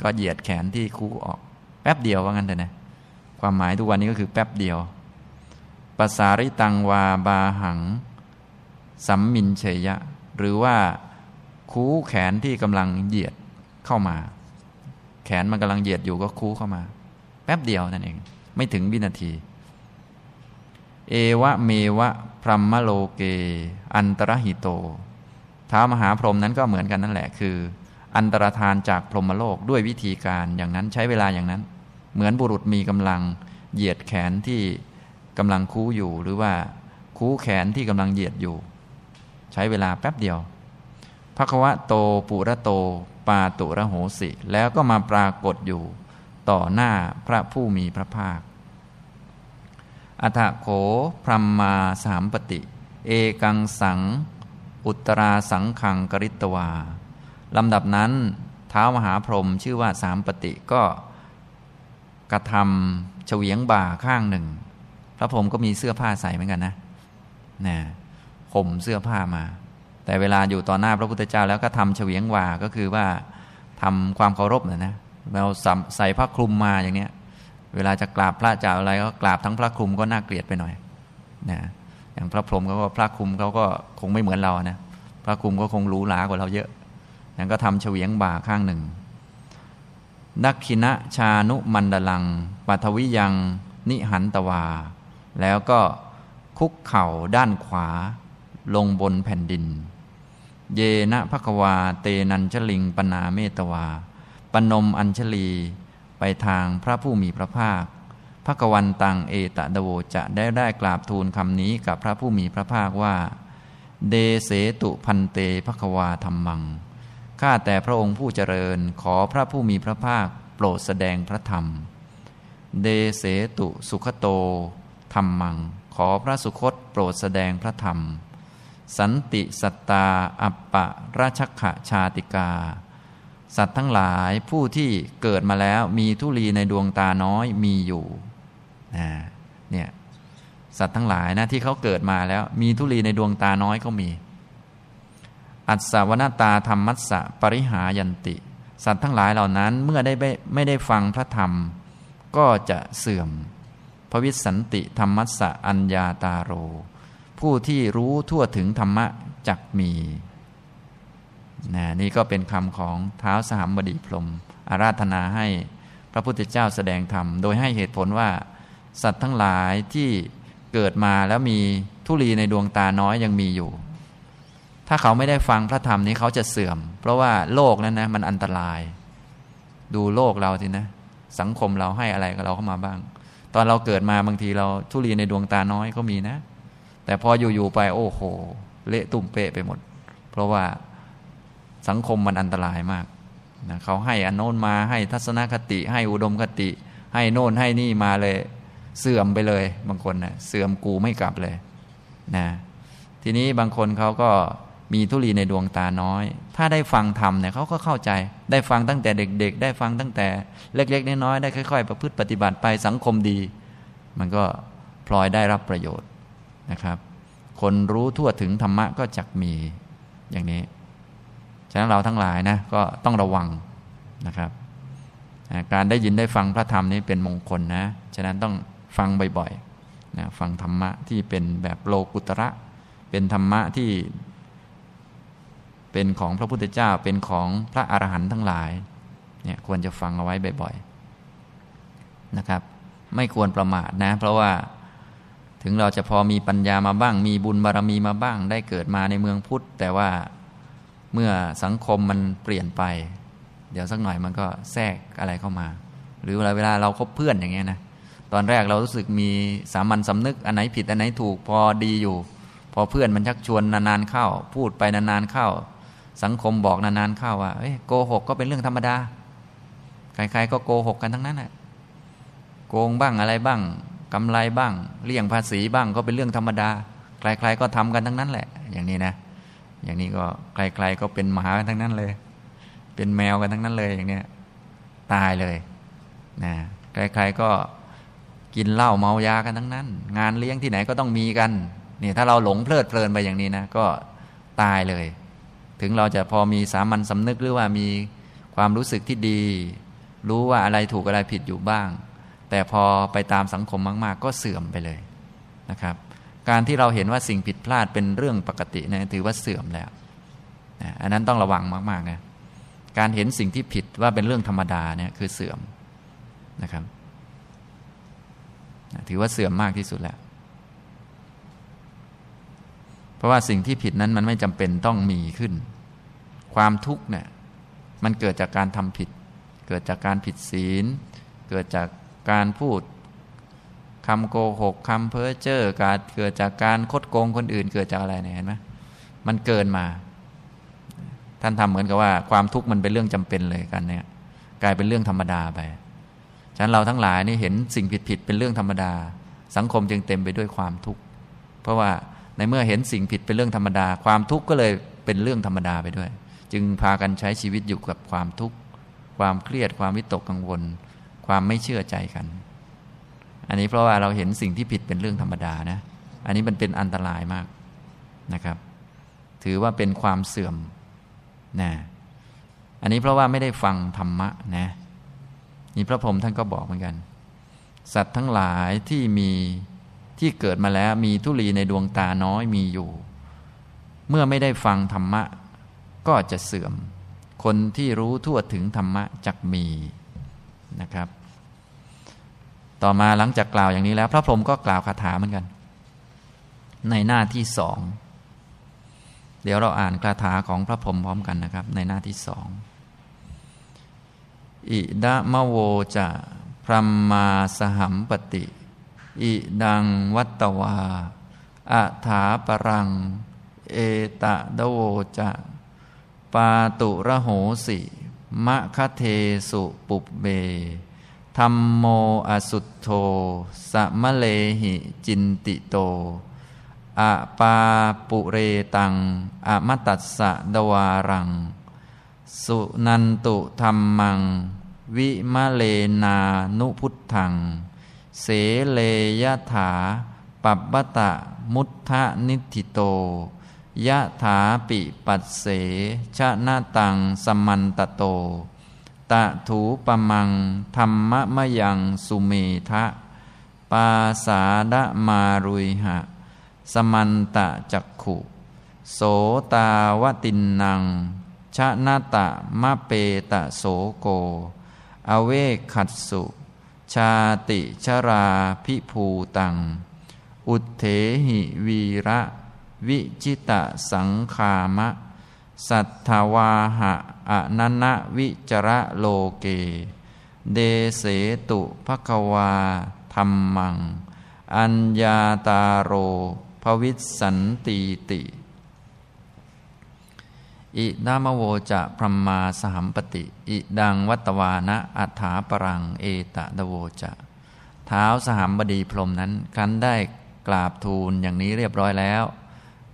ก็เหยียดแขนที่คู้ออก แป๊บเดียวว่างั้นเถอะนะ ความหมายทุกวันนี้ก็คือแป๊บเดียวภาษาริตังวาบาหัง สัมมินเฉยะ หรือว่าคูแขนที่กำลังเหยียดเข้ามา แขนมันกำลังเหยียดอยู่ก็คูเข้ามา แป๊บเดียวนั่นเอง ไม่ถึงวินาที เอวะเมวะ พรหมโลเก อันตรหิโตท้ามหาพรหมนั้นก็เหมือนกันนั่นแหละคือ อันตรธานจากพรหมโลกด้วยวิธีการอย่างนั้นใช้เวลาอย่างนั้น เหมือนบุรุษมีกำลังเหยียดแขนที่กำลังคูอยู่ หรือว่าคูแขนที่กำลังเหยียดอยู่ ใช้เวลาแป๊บเดียวภควะโตปุระโต ปาตุระโหสิ แล้วก็มาปรากฏอยู่ ต่อหน้าพระผู้มีพระภาค อัฏโขพรหมมาสามปติ เอกังสัง อุตราสังขังกริตวาลำดับนั้นเท้ามหาพรหมชื่อว่าสามปติก็กระทำเฉวียงบ่าข้างหนึ่ง พระพรหมก็มีเสื้อผ้าใส่เหมือนกันนะนะห่มเสื้อผ้ามา แต่เวลาอยู่ต่อหน้าพระพุทธเจ้าแล้วก็ทำเฉวียงว่าก็คือว่าทำความเคารพนะนะเราใส่ผ้าคลุมมาอย่างเนี้ย เวลาจะกราบพระเจ้าอะไรก็กราบทั้งพระคลุมก็น่าเกลียดไปหน่อยนะอย่างพระพรหมเขาก็พระคลุมเขาก็คงไม่เหมือนเรานะพระคลุมก็คงหรูหรากว่าเราเยอะอย่างก็ทำเฉวียงบ่าข้างหนึ่งนักขินะชานุมันดลังปัทวิยัง นิหันตวา แล้วก็คุกเข่าด้านขวา ลงบนแผ่นดิน เยนะภควา เตนัญชลิงปนาเมตวา ปนมอัญชลี ทางพระผู้มีพระภาคพระกวันตังเอตะดโวจะได้ได้กราบทูลคำนี้กับพระผู้มีพระภาคว่า เดเสตุพันเตภควาธรรมัง ข้าแต่พระองค์ผู้เจริญขอพระผู้มีพระภาคโปรดแสดงพระธรรม เดเสตุสุขโตธรรมัง ขอพระสุคตโปรดแสดงพระธรรม สันติสัตตาอัปปะราชขะชาติกา สัตว์ทั้งหลายผู้ที่เกิดมาแล้วมีทุลีในดวงตาน้อยมีอยู่เนี่ยสัตว์ทั้งหลายนะที่เขาเกิดมาแล้ว มีทุลีในดวงตาน้อยก็มี อัศวนาตาธรรมัสสะปริหายันติ สัตว์ทั้งหลายเหล่านั้นเมื่อได้ไม่ได้ฟังพระธรรม ก็จะเสื่อมพระวิสันติธรรมัสสะอัญญาตาโร ผู้ที่รู้ทั่วถึงธรรมะจักมี นะนี่ก็เป็นคำของเท้าสหัมบดีพรมอาราธนาให้พระพุทธเจ้าแสดงธรรม โดยให้เหตุผลว่า สัตว์ทั้งหลายที่เกิดมาแล้วมีทุลีในดวงตาน้อยยังมีอยู่ ถ้าเขาไม่ได้ฟังพระธรรมนี้เขาจะเสื่อม เพราะว่าโลกนั้นนะมันอันตราย ดูโลกเราสินะ สังคมเราให้อะไรกับเราเข้ามาบ้าง ตอนเราเกิดมาบางทีเราทุลีในดวงตาน้อยก็มีนะ แต่พออยู่ๆไปโอ้โห เละตุ่มเปะไปหมด เพราะว่า สังคมมันอันตรายมากนะเขาให้อนโนนมาให้ทัศนคติ ให้อุดมคติ ให้โน่นให้นี่มาเลย เสื่อมไปเลย บางคนนะเสื่อมกูไม่กลับเลยนะทีนี้บางคนเขาก็มีทุลีในดวงตาน้อย ถ้าได้ฟังธรรมเนี่ยเขาก็เข้าใจ ได้ฟังตั้งแต่เด็ก ๆ ได้ฟังตั้งแต่เล็กๆน้อยๆได้ค่อย ๆ ประพฤติปฏิบัติไปสังคมดี มันก็พลอยได้รับประโยชน์นะครับ คนรู้ทั่วถึงธรรมะก็จักมีอย่างนี้ ฉะนั้นเราทั้งหลายนะก็ต้องระวังนะครับ การได้ยินได้ฟังพระธรรมนี้เป็นมงคลนะ ฉะนั้นต้องฟังบ่อยๆนะฟังธรรมะที่เป็นแบบโลกุตระ เป็นธรรมะที่ เป็นของพระพุทธเจ้า เป็นของพระอรหันต์ทั้งหลายเนี่ยควรจะฟังเอาไว้บ่อยๆนะครับ ไม่ควรประมาทนะ เพราะว่าถึงเราจะพอมีปัญญามาบ้าง มีบุญบารรมีมาบ้าง ได้เกิดมาในเมืองพุทธ แต่ว่า เมื่อสังคมมันเปลี่ยนไป เดี๋ยวสักหน่อยมันก็แทรกอะไรเข้ามา หรือเวลาเวลาเราคบเพื่อนอย่างเงี้ยนะตอนแรกเรารู้สึกมีสามัญสำนึกอันไหนผิดอันไหนถูกพอดีอยู่ พอเพื่อนมันชักชวนนานๆเข้า พูดไปนานๆเข้า สังคมบอกนานๆเข้าว่าโกหกก็เป็นเรื่องธรรมดาใครๆก็โกหกกันทั้งนั้นแหละโกงบ้างอะไรบ้างกำไรบ้างเลี่ยงภาษีบ้างก็เป็นเรื่องธรรมดาใครๆก็ทำกันทั้งนั้นแหละ อย่างนี้นะ อย่างนี้ก็ใครๆก็เป็นหมากันทั้งนั้นเลย เป็นแมวกันทั้งนั้นเลยอย่างเนี้ยตายเลยนะใครๆก็กินเหล้าเมายากันทั้งนั้น งานเลี้ยงที่ไหนก็ต้องมีกันนี่ถ้าเราหลงเพลิดเพลินไปอย่างนี้นะก็ตายเลย ถึงเราจะพอมีสามัญสำนึกหรือว่ามีความรู้สึกที่ดี รู้ว่าอะไรถูกอะไรผิดอยู่บ้าง แต่พอไปตามสังคมมาก ๆ ก็เสื่อมไปเลยนะครับ การที่เราเห็นว่าสิ่งผิดพลาดเป็นเรื่องปกตินะถือว่าเสื่อมแล้วนะอันนั้นต้องระวังมากๆนะการเห็นสิ่งที่ผิดว่าเป็นเรื่องธรรมดาเนี่ยคือเสื่อมนะครับถือว่าเสื่อมมากที่สุดแล้ว เพราะว่าสิ่งที่ผิดนั้นมันไม่จำเป็นต้องมีขึ้น ความทุกข์เนี่ยมันเกิดจากการทำผิด เกิดจากการผิดศีล เกิดจากการพูด คำโกหกคำเพ้อเจ้อการเกิดจากการคดโกงคนอื่น เกิดจากอะไรเนี่ยเห็นไหมมันเกินมา ท่านทำเหมือนกับว่า ความทุกข์มันเป็นเรื่องจำเป็นเลยกันเนี่ย กลายเป็นเรื่องธรรมดาไปฉะนั้นเราทั้งหลายนี่เห็นสิ่งผิดๆเป็นเรื่องธรรมดา สังคมจึงเต็มไปด้วยความทุกข์เพราะว่าในเมื่อเห็นสิ่งผิดเป็นเรื่องธรรมดา ความทุกข์ก็เลยเป็นเรื่องธรรมดาไปด้วย จึงพากันใช้ชีวิตอยู่กับความทุกข์ความเครียดความวิตกกังวล ความไม่เชื่อใจกัน อันนี้เพราะว่าเราเห็นสิ่งที่ผิดเป็นเรื่องธรรมดานะ อันนี้มันเป็นอันตรายมากนะครับ ถือว่าเป็นความเสื่อมนะอันนี้เพราะว่าไม่ได้ฟังธรรมะนะนี่พระพรหมท่านก็บอกเหมือนกัน สัตว์ทั้งหลายที่มีที่เกิดมาแล้วมีทุลีในดวงตาน้อยมีอยู่ เมื่อไม่ได้ฟังธรรมะ ก็จะเสื่อม คนที่รู้ทั่วถึงธรรมะจักมีนะครับ ต่อมาหลังจากกล่าวอย่างนี้แล้ว พระพรหมก็กล่าวคาถาเหมือนกัน ในหน้าที่สอง เดี๋ยวเราอ่านคาถาของพระพรหมพร้อมกันนะครับ ในหน้าที่สองอิดะมะโวจะพรหมมาสหัมปติ อิดังวัตวาอัถาปรัง เอตะดโวจะปาตุระโหสิมะคะเทสุปุบเบ ธรรมโมอสุตโธสะมะเลหิจินติโตอะปาปุเรตังอะมตัสสะดวารัง สุนันตุธรรมัง วิมะเลนานุพุทธัง เสเลยะถา ปับบตะมุทธนิธิโตยะถาปิปัสเสชะนาตังสมันตโต ตะถูปมังธรรมะมะยังสุเมทะ ปาสาดะมารุยหะ สมันตะจักขุ โสตาวตินนัง ชะนาตะมะเปตะโสโก อเวขัดสุ ชาติชราพิภูตัง อุเถหิวีระ วิจิตะสังคามะ สัทธวาหะอะนันะวิจระโลเก เดเสตุภควาธรรมัง อัญญาตาโรภวิสันตีติ อินามโวจะพรหมาสหัมปติ อิดังวัตวานะอัฏฐาปรังเอตะดโวจะเท้าสหัมบดีพรมนั้นคันได้กราบทูลอย่างนี้เรียบร้อยแล้ว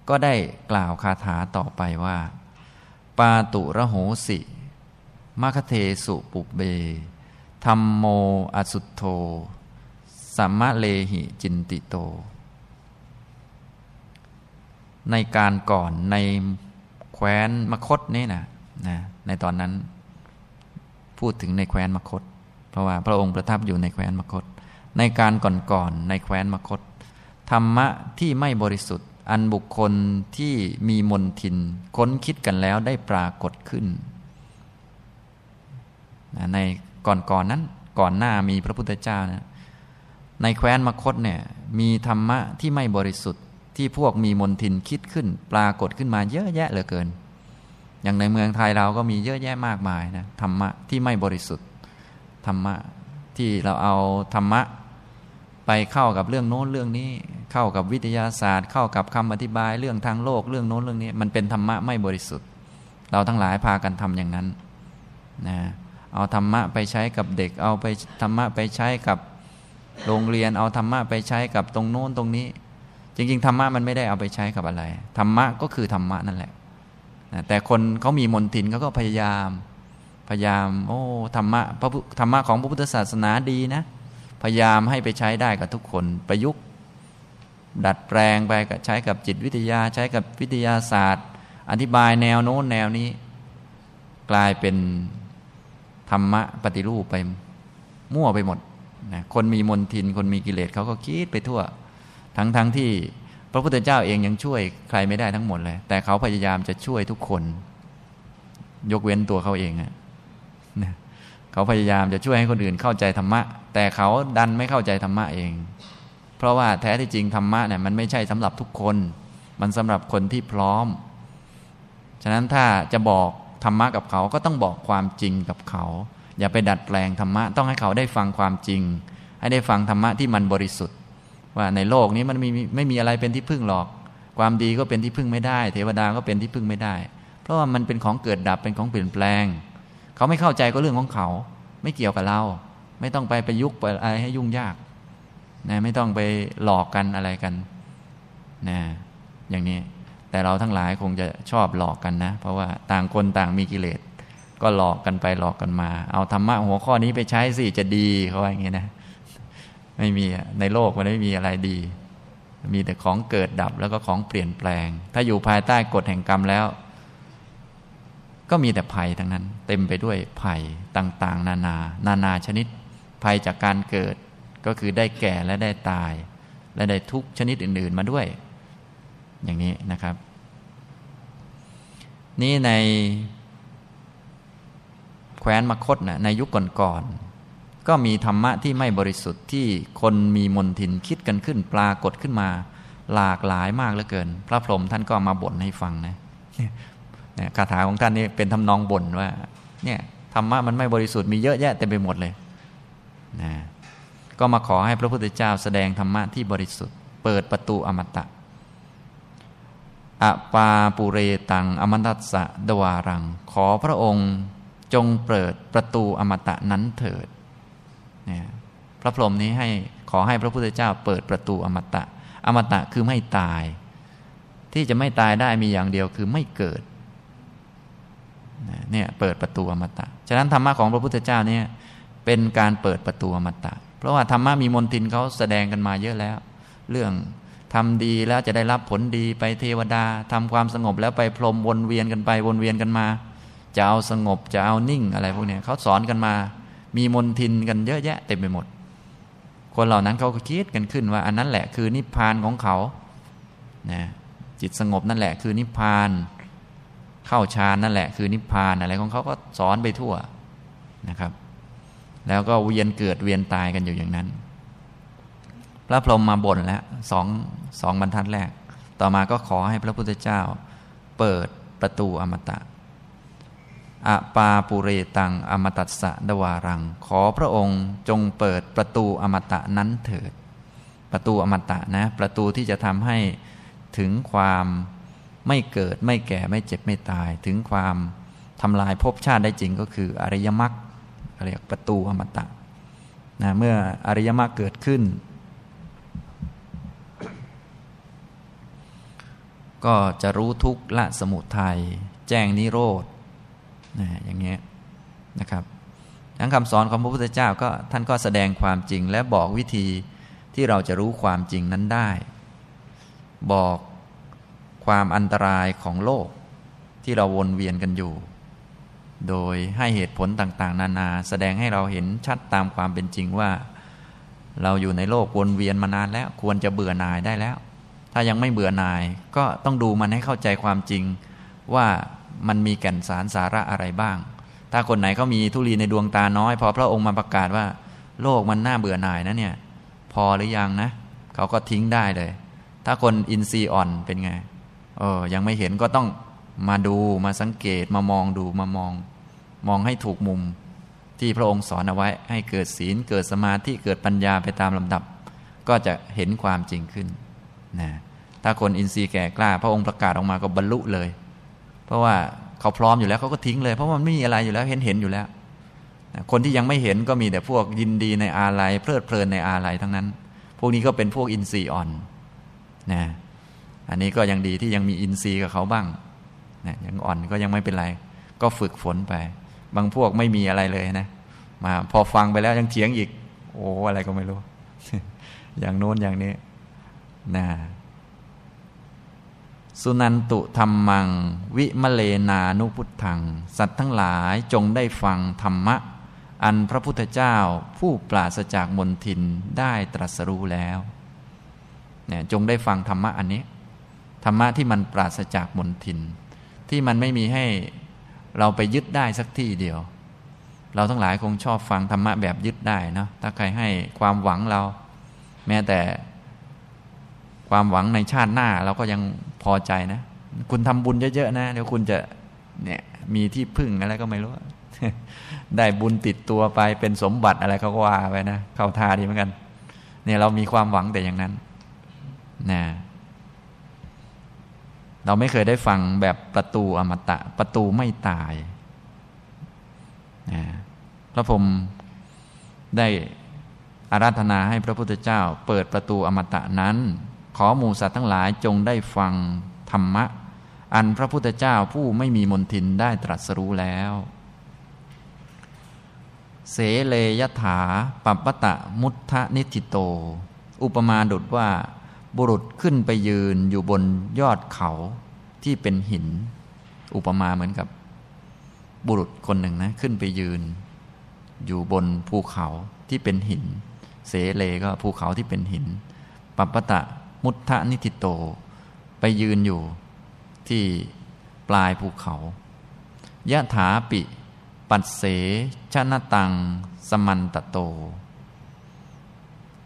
ก็ได้กล่าวคาถาต่อไปว่าาตุระโหสิมคเทสุปุเบธรรมโมอสุโธสัมมะเลหิจินติโต ในการก่อนในแคว้นมคตนี่นะนะในตอนนั้น พูดถึงในแคว้นมคต เพราะว่าพระองค์ประทับอยู่ในแคว้นมคต ในการก่อนๆในแคว้นมคต ธรรมะที่ไม่บริสุทธิ์ อันบุคคลที่มีมนทิน ค้นคิดกันแล้วได้ปรากฏขึ้น ในก่อนๆนนั้น ก่อนหน้ามีพระพุทธเจ้านะในแคว้นมคตเนี่ยมีธรรมะที่ไม่บริสุทธิ์ที่พวกมีมนทินคิดขึ้น ปรากฏขึ้นมาเยอะแยะเหลือเกิน อย่างในเมืองไทยเราก็มีเยอะแยะมากมายนะธรรมะที่ไม่บริสุทธิ์ธรรมะที่เราเอาธรรมะไปเข้ากับเรื่องโน้นเรื่องนี้ เข้ากับวิทยาศาสตร์ เข้ากับคำอธิบายเรื่องทางโลกเรื่องโน้นเรื่องนี้ มันเป็นธรรมะไม่บริสุทธิ์ เราทั้งหลายพากันทำอย่างนั้นนะเอาธรรมะไปใช้กับเด็ก เอาไปธรรมะไปใช้กับโรงเรียน เอาธรรมะไปใช้กับตรงโน้นตรงนี้ จริงๆธรรมะมันไม่ได้เอาไปใช้กับอะไรธรรมะก็คือธรรมะนั่นแหละแต่คนเขามีมนทินเขาก็พยายาม พยายามโอ้ธรรมะพระธรรมะของพระพุทธศาสนาดีนะ พยายามให้ไปใช้ได้กับทุกคนประยุกต์ ดัดแปลงไปกับใช้กับจิตวิทยาใช้กับวิทยาศาสตร์ อธิบายแนวโน้นแนวนี้ กลายเป็นธรรมะปฏิรูปไปมั่วไปหมดนะคนมีมนทินคนมีกิเลสเขาก็คิดไปทั่ว ทั้งๆทที่พระพุทธเจ้าเองยังช่วยใครไม่ได้ทั้งหมดเลย แต่เขาพยายามจะช่วยทุกคน ยกเว้นตัวเขาเองอะเขาพยายามจะช่วยให้คนอื่นเข้าใจธรรมะ แต่เขาดันไม่เข้าใจธรรมะเอง เพราะว่าแท้ที่จริงธรรมะเนี่ยมันไม่ใช่สำหรับทุกคน มันสำหรับคนที่พร้อม ฉะนั้นถ้าจะบอกธรรมะกับเขาก็ต้องบอกความจริงกับเขา อย่าไปดัดแปลงธรรมะต้องให้เขาได้ฟังความจริง ให้ได้ฟังธรรมะที่มันบริสุทธิ์ ว่าในโลกนี้มันมีไม่มีอะไรเป็นที่พึ่งหรอก ความดีก็เป็นที่พึ่งไม่ได้ เทวดาก็เป็นที่พึ่งไม่ได้ เพราะว่ามันเป็นของเกิดดับเป็นของเปลี่ยนแปลง เขาไม่เข้าใจก็เรื่องของเขา ไม่เกี่ยวกับเรา ไม่ต้องไปประยุกต์ไปอะไรให้ยุ่งยาก นะไม่ต้องไปหลอกกันอะไรกันนะอย่างนี้ แต่เราทั้งหลายคงจะชอบหลอกกันนะ เพราะว่าต่างคนต่างมีกิเลส ก็หลอกกันไปหลอกกันมา เอาธรรมะหัวข้อนี้ไปใช้สิจะดีเขาว่าอย่างนี้นะ ไม่มีในโลกมันไม่มีอะไรดี มีแต่ของเกิดดับแล้วก็ของเปลี่ยนแปลง ถ้าอยู่ภายใต้กฎแห่งกรรมแล้ว ก็มีแต่ภัยทั้งนั้น เต็มไปด้วยภัยต่าง ๆ นานา นานาชนิด ภัยจากการเกิด ก็คือได้แก่และได้ตาย และได้ทุกชนิดอื่น ๆ มาด้วย อย่างนี้นะครับ นี่ในแคว้นมคตนะในยุคก่อนๆก็มีธรรมะที่ไม่บริสุทธิ์ที่คนมีมนทินคิดกันขึ้น ปรากฏขึ้นมา หลากหลายมากเหลือเกิน พระพรหมท่านก็มาบ่นให้ฟังนะคาถาของท่านนี่เป็นทำนองบ่นว่า เนี่ยธรรมะมันไม่บริสุทธิ์มีเยอะแยะเต็มไปหมดเลยนะ ก็มาขอให้พระพุทธเจ้าแสดงธรรมะที่บริสุทธิ์ เปิดประตูอมตะอปาปุเรตัง อมตัสสะดวารัง ขอพระองค์จงเปิดประตูอมตะนั้นเถิดเนี่ยพระพรหมนี้ให้ขอให้พระพุทธเจ้าเปิดประตูอมตะ อมตะคือไม่ตาย ที่จะไม่ตายได้มีอย่างเดียวคือไม่เกิดเนี่ยเปิดประตูอมตะ ฉะนั้นธรรมะของพระพุทธเจ้าเนี่ยเป็นการเปิดประตูอมตะ เพราะว่าธรรมะมีมนทินเขาแสดงกันมาเยอะแล้ว เรื่องทำดีแล้วจะได้รับผลดีไปเทวดาทำความสงบแล้วไปพรมวนเวียนกันไปวนเวียนกันมา จะเอาสงบจะเอานิ่งอะไรพวกนี้เขาสอนกันมา มีมนทินกันเยอะแยะเต็มไปหมด คนเหล่านั้นเขาก็คิดกันขึ้นว่า อันนั้นแหละคือนิพพานของเขานะจิตสงบนั่นแหละคือนิพพาน เข้าฌานนั่นแหละคือนิพพานอะไรของเขาก็สอนไปทั่วนะครับ แล้วก็เวียนเกิดเวียนตายกันอยู่อย่างนั้น พระพรหมมาบ่นแล้วสองสองบรรทัดแรก ต่อมาก็ขอให้พระพุทธเจ้า เปิดประตูอมตะอะปาปุเรตังอมตัสสะดวารัง ขอพระองค์จงเปิดประตูอมตะนั้นเถิด ประตูอมตะนะ ประตูที่จะทำให้ถึงความไม่เกิดไม่แก่ไม่เจ็บไม่ตาย ถึงความทำลายภพชาติได้จริงก็คืออริยมรรค เรียกประตูอมตะนะเมื่ออริยมรรคเกิดขึ้น ก็จะรู้ทุกข์ละสมุทัยแจ้งนิโรธนะอย่างเงี้ยนะครับทั้งคำสอนของพระพุทธเจ้าก็ท่านก็แสดงความจริงและบอกวิธีที่เราจะรู้ความจริงนั้นได้ บอกความอันตรายของโลกที่เราวนเวียนกันอยู่ โดยให้เหตุผลต่างๆ นานา แสดงให้เราเห็นชัดตามความเป็นจริงว่า เราอยู่ในโลกวนเวียนมานานแล้วควรจะเบื่อหน่ายได้แล้ว ถ้ายังไม่เบื่อหน่าย ก็ต้องดูมันให้เข้าใจความจริง ว่ามันมีแก่นสารสาระอะไรบ้าง ถ้าคนไหนเขามีทุลีในดวงตาน้อย พอพระองค์มาประกาศว่า โลกมันน่าเบื่อหน่ายนะเนี่ยพอหรือยังนะ เขาก็ทิ้งได้เลย ถ้าคนอินทรีย์อ่อนเป็นไงเออยังไม่เห็นก็ต้องมาดูมาสังเกตมามองดูมามอง มองให้ถูกมุมที่พระองค์สอนเอาไว้ ให้เกิดศีลเกิดสมาธิเกิดปัญญาไปตามลำดับ ก็จะเห็นความจริงขึ้นนะถ้าคนอินทรีย์แก่กล้า พระองค์ประกาศออกมาก็บรรลุเลย เพราะว่าเขาพร้อมอยู่แล้วเขาก็ทิ้งเลย เพราะมันไม่มีอะไรอยู่แล้วเห็นเห็นอยู่แล้ว คนที่ยังไม่เห็นก็มีแต่พวกยินดีในอาลัยเพลิดเพลินในอาลัยทั้งนั้น พวกนี้ก็เป็นพวกอินทรีย์อ่อนนะอันนี้ก็ยังดีที่ยังมีอินทรีย์กับเขาบ้างนะยังอ่อนก็ยังไม่เป็นไร ก็ฝึกฝนไป บางพวกไม่มีอะไรเลยนะ มาพอฟังไปแล้วยังเถียงอีก โอ้อะไรก็ไม่รู้ อย่างโน้นอย่างนี้นะสุนันตุธรรมัง วิมเลนานุพุทธัง สัตว์ทั้งหลายจงได้ฟังธรรมะ อันพระพุทธเจ้าผู้ปราศจากมนทินได้ตรัสรู้แล้วเนี่ยจงได้ฟังธรรมะอันนี้ ธรรมะที่มันปราศจากมนทิน ที่มันไม่มีให้ เราไปยึดได้สักที่เดียว เราทั้งหลายคงชอบฟังธรรมะแบบยึดได้เนาะถ้าใครให้ความหวังเรา แม้แต่ความหวังในชาติหน้าเราก็ยังพอใจนะ คุณทำบุญเยอะๆนะเดี๋ยวคุณจะเนี่ยมีที่พึ่งอะไรก็ไม่รู้ ได้บุญติดตัวไปเป็นสมบัติอะไรเขาก็ว่าไปนะ เข้าท่าดีเหมือนกัน เนี่ยเรามีความหวังแต่อย่างนั้นนะ เราไม่เคยได้ฟังแบบประตูอมตะ ประตูไม่ตายนะพระพรมได้อาราธนาให้พระพุทธเจ้า เปิดประตูอมตะนั้น ขอหมู่สัตว์ทั้งหลายจงได้ฟังธรรมะ อันพระพุทธเจ้าผู้ไม่มีมนทินได้ตรัสรู้แล้ว เสเลยถา ปัปปตะมุทะนิติโต อุปมาดุดว่า บุรุษขึ้นไปยืนอยู่บนยอดเขาที่เป็นหิน อุปมาเหมือนกับ บุรุษคนหนึ่งนะ ขึ้นไปยืน อยู่บนภูเขาที่เป็นหิน เสเลก็ภูเขาที่เป็นหิน ปัปปตะมุทะนิติโต ไปยืนอยู่ที่ปลายภูเขายะถาปิ ปัดเสชนะตัง สมันตโต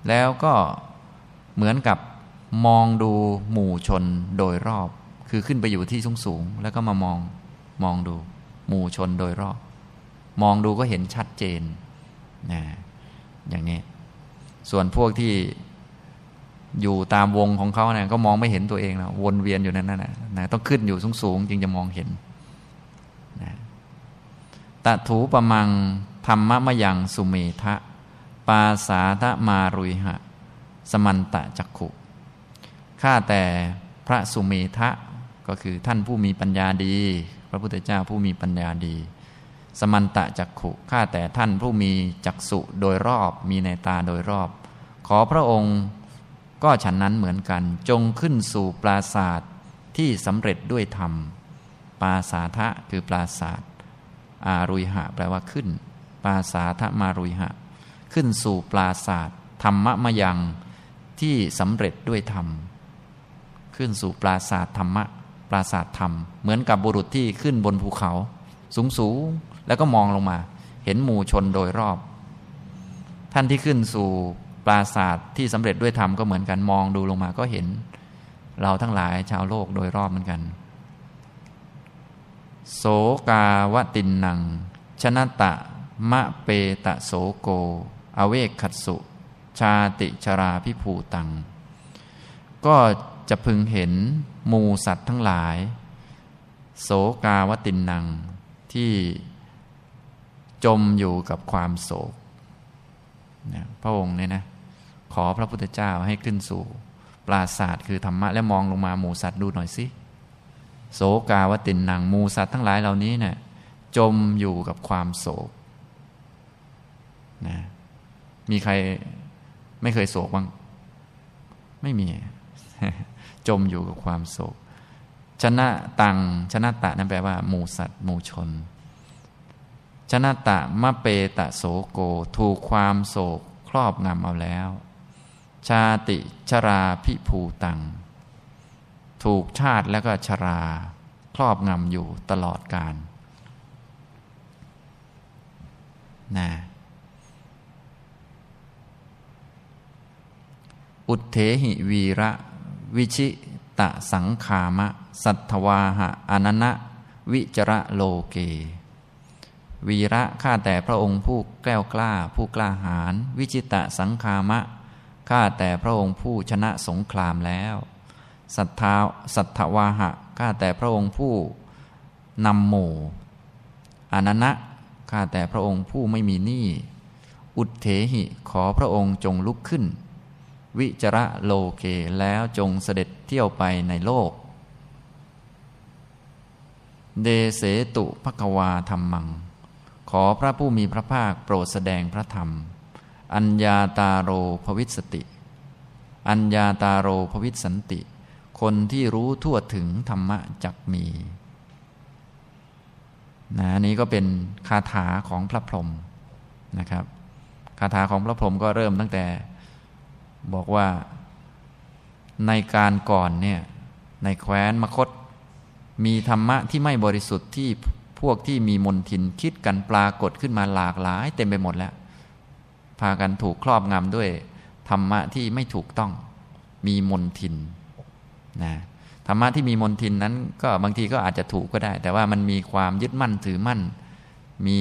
แล้วก็เหมือนกับ มองดูหมู่ชนโดยรอบ คือขึ้นไปอยู่ที่สูงสูงแล้วก็มามองมองดูหมู่ชนโดยรอบ มองดูก็เห็นชัดเจนนะอย่างนี้ ส่วนพวกที่อยู่ตามวงของเขาเนี่ยก็มองไม่เห็นตัวเองแล้ววนเวียนอยู่นั้นนะนะต้องขึ้นอยู่สูงสูงจึงจะมองเห็นนะตะถูปะมังธรรมะมยังสุเมทะ ปาสาทะมารุยหะ สมันตะจักขุ ข้าแต่พระสุเมทะก็คือท่านผู้มีปัญญาดี พระพุทธเจ้าผู้มีปัญญาดี สมันตะจักขุข้าแต่ท่านผู้มีจักสุโดยรอบมีในตาโดยรอบ ขอพระองค์ก็ฉันนั้นเหมือนกัน จงขึ้นสู่ปราศาสตร์ที่สำเร็จด้วยธรรมปาสาทะคือปราศาสตร์อารุยหะ แปลว่าขึ้น ปาสาทะมารุยหะ ขึ้นสู่ปราศาสตร์ธรรมะมยังที่สำเร็จด้วยธรรม ขึ้นสู่ปราศาสตร์ธรรมะ ปราศาสตร์ธรรม เหมือนกับบุรุษที่ขึ้นบนภูเขา สูงสูงแล้วก็มองลงมา เห็นหมู่ชนโดยรอบ ท่านที่ขึ้นสู่ปราศาสตร์ที่สำเร็จด้วยธรรมก็เหมือนกันมองดูลงมาก็เห็น เราทั้งหลายชาวโลกโดยรอบเหมือนกัน โสกาวตินนัง ชนะตะ มะเปตะโสโก อเวกขัดสุ ชาติชราพิภูตัง ก็ จะพึงเห็นมูสัตว์ทั้งหลาย โสกาวตินนังที่จมอยู่กับความโศกนะพระองค์เนี่ยนะขอพระพุทธเจ้าให้ขึ้นสู่ ปราศาสตร์คือธรรมะ และมองลงมาหมูสัตว์ดูหน่อยสิโศกาวตินนางมูสัตว์ทั้งหลายเหล่านี้เนะี่ยจมอยู่กับความโศกนะมีใครไม่เคยโศกบ้าง ไม่มี จมอยู่กับความโศก ชนะตัง ชนะตะนั่นแปลว่าหมูสัตว์หมูชน ชนะตะมะเปตะโสโก ถูกความโศกครอบงำเอาแล้ว ชาติชราพิภูตัง ถูกชาติแล้วก็ชรา ครอบงำอยู่ตลอดกาลนะอุเทหิวีระ วิชิตะสังขามะ สัทธวาหะอนันะวิจระโลเก วีระข้าแต่พระองค์ผู้แก้วกล้าผู้กล้าหาญวิจิตะสังขามะข้าแต่พระองค์ผู้ชนะสงครามแล้ว สัทธาสัทธวาหะข้าแต่พระองค์ผู้นำหมู่อนันะข้าแต่พระองค์ผู้ไม่มีหนี้อุดเถหิขอพระองค์จงลุกขึ้น วิจระโลเกแล้วจงเสด็จเที่ยวไปในโลก เดเสตุภควาธรรมัง ขอพระผู้มีพระภาคโปรดแสดงพระธรรม อัญญาตาโรภวิสติ อัญญาตาโรภวิสันติ คนที่รู้ทั่วถึงธรรมะจักมีนะนี้ก็เป็นคาถาของพระพรหมนะครับ คาถาของพระพรหมก็เริ่มตั้งแต่ บอกว่าในการก่อนเนี่ยในแคว้นมคต มีธรรมะที่ไม่บริสุทธิ์ที่พวกที่มีมนทินคิดกันปรากฏขึ้นมาหลากหลาย เต็มไปหมดแล้ว พากันถูกครอบงำด้วย ธรรมะที่ไม่ถูกต้อง มีมนทินนะธรรมะที่มีมนทินนั้น ก็บางทีก็อาจจะถูกก็ได้ แต่ว่ามันมีความยึดมั่นถือมั่น มี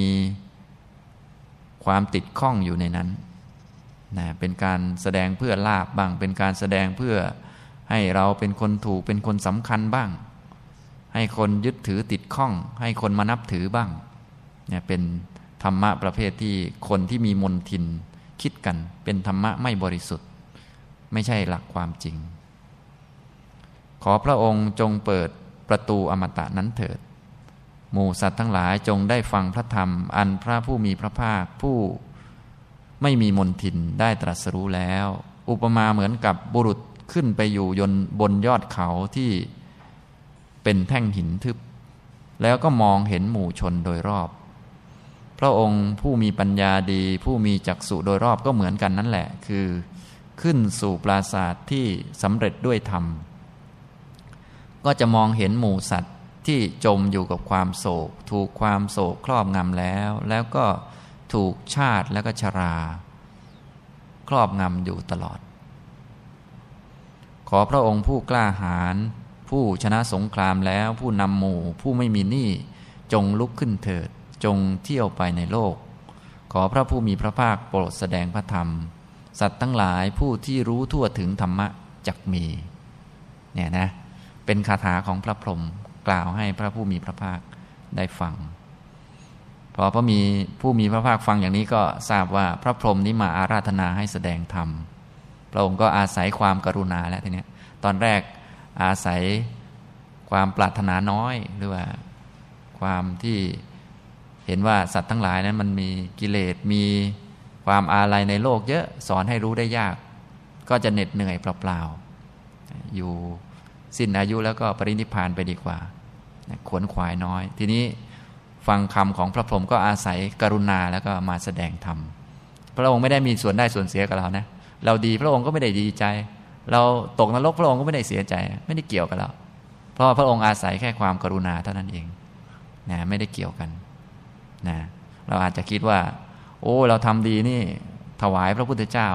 ความติดข้องอยู่ในนั้น นะเป็นการแสดงเพื่อลาบบ้าง เป็นการแสดงเพื่อให้เราเป็นคนถูกเป็นคนสำคัญบ้าง ให้คนยึดถือติดข้อง ให้คนมานับถือบ้างเนี่ยเป็นธรรมะประเภทที่คนที่มีมนทินคิดกันเป็นธรรมะไม่บริสุทธิ์ ไม่ใช่หลักความจริง ขอพระองค์จงเปิดประตูอมตะนั้นเถิด หมู่สัตว์ทั้งหลายจงได้ฟังพระธรรม อันพระผู้มีพระภาคผู้ ไม่มีมนทินได้ตรัสรู้แล้ว อุปมาเหมือนกับบุรุษขึ้นไปอยู่ยนบนยอดเขาที่เป็นแท่งหินทึบ แล้วก็มองเห็นหมู่ชนโดยรอบ พระองค์ผู้มีปัญญาดี ผู้มีจักษุโดยรอบก็เหมือนกันนั่นแหละ คือขึ้นสู่ปราศาสตร์ที่สำเร็จด้วยธรรม ก็จะมองเห็นหมู่สัตว์ที่จมอยู่กับความโศก ถูกความโศกครอบงำแล้ว แล้วก็ ถูกชาติแล้วก็ชรา ครอบงำอยู่ตลอด ขอพระองค์ผู้กล้าหาญผู้ชนะสงครามแล้วผู้นำหมู่ผู้ไม่มีหนี้จงลุกขึ้นเถิด จงเที่ยวไปในโลก ขอพระผู้มีพระภาคโปรดแสดงพระธรรม สัตว์ทั้งหลายผู้ที่รู้ทั่วถึงธรรมะจักมีเนี่ยนะเป็นคาถาของพระพรหมกล่าวให้พระผู้มีพระภาคได้ฟัง พอพระมีผู้มีพระภาคฟังอย่างนี้ก็ทราบว่าพระพรหมนี้มาอาราธนาให้แสดงธรรมพระองค์ก็อาศัยความกรุณาแล้วทีนี้ตอนแรกอาศัยความปรารถนาน้อยหรือว่าความที่เห็นว่าสัตว์ทั้งหลายนั้นมันมีกิเลสมีความอาลัยในโลกเยอะสอนให้รู้ได้ยาก ก็จะเหน็ดเหนื่อยเปล่าๆอยู่สิ้นอายุแล้วก็ปรินิพานไปดีกว่าขวนขวายน้อย ทีนี้ ฟังคำของพระพรหมก็อาศัยกรุณาแล้วก็มาแสดงธรรมพระองค์ไม่ได้มีส่วนได้ส่วนเสียกับเรานะ เราดีพระองค์ก็ไม่ได้ดีใจ เราตกนรกพระองค์ก็ไม่ได้เสียใจ ไม่ได้เกี่ยวกับเรา เพราะพระองค์อาศัยแค่ความกรุณาเท่านั้นเองนะไม่ได้เกี่ยวกันนะเราอาจจะคิดว่า โอ้ เราทำดีนี่ ถวายพระพุทธเจ้า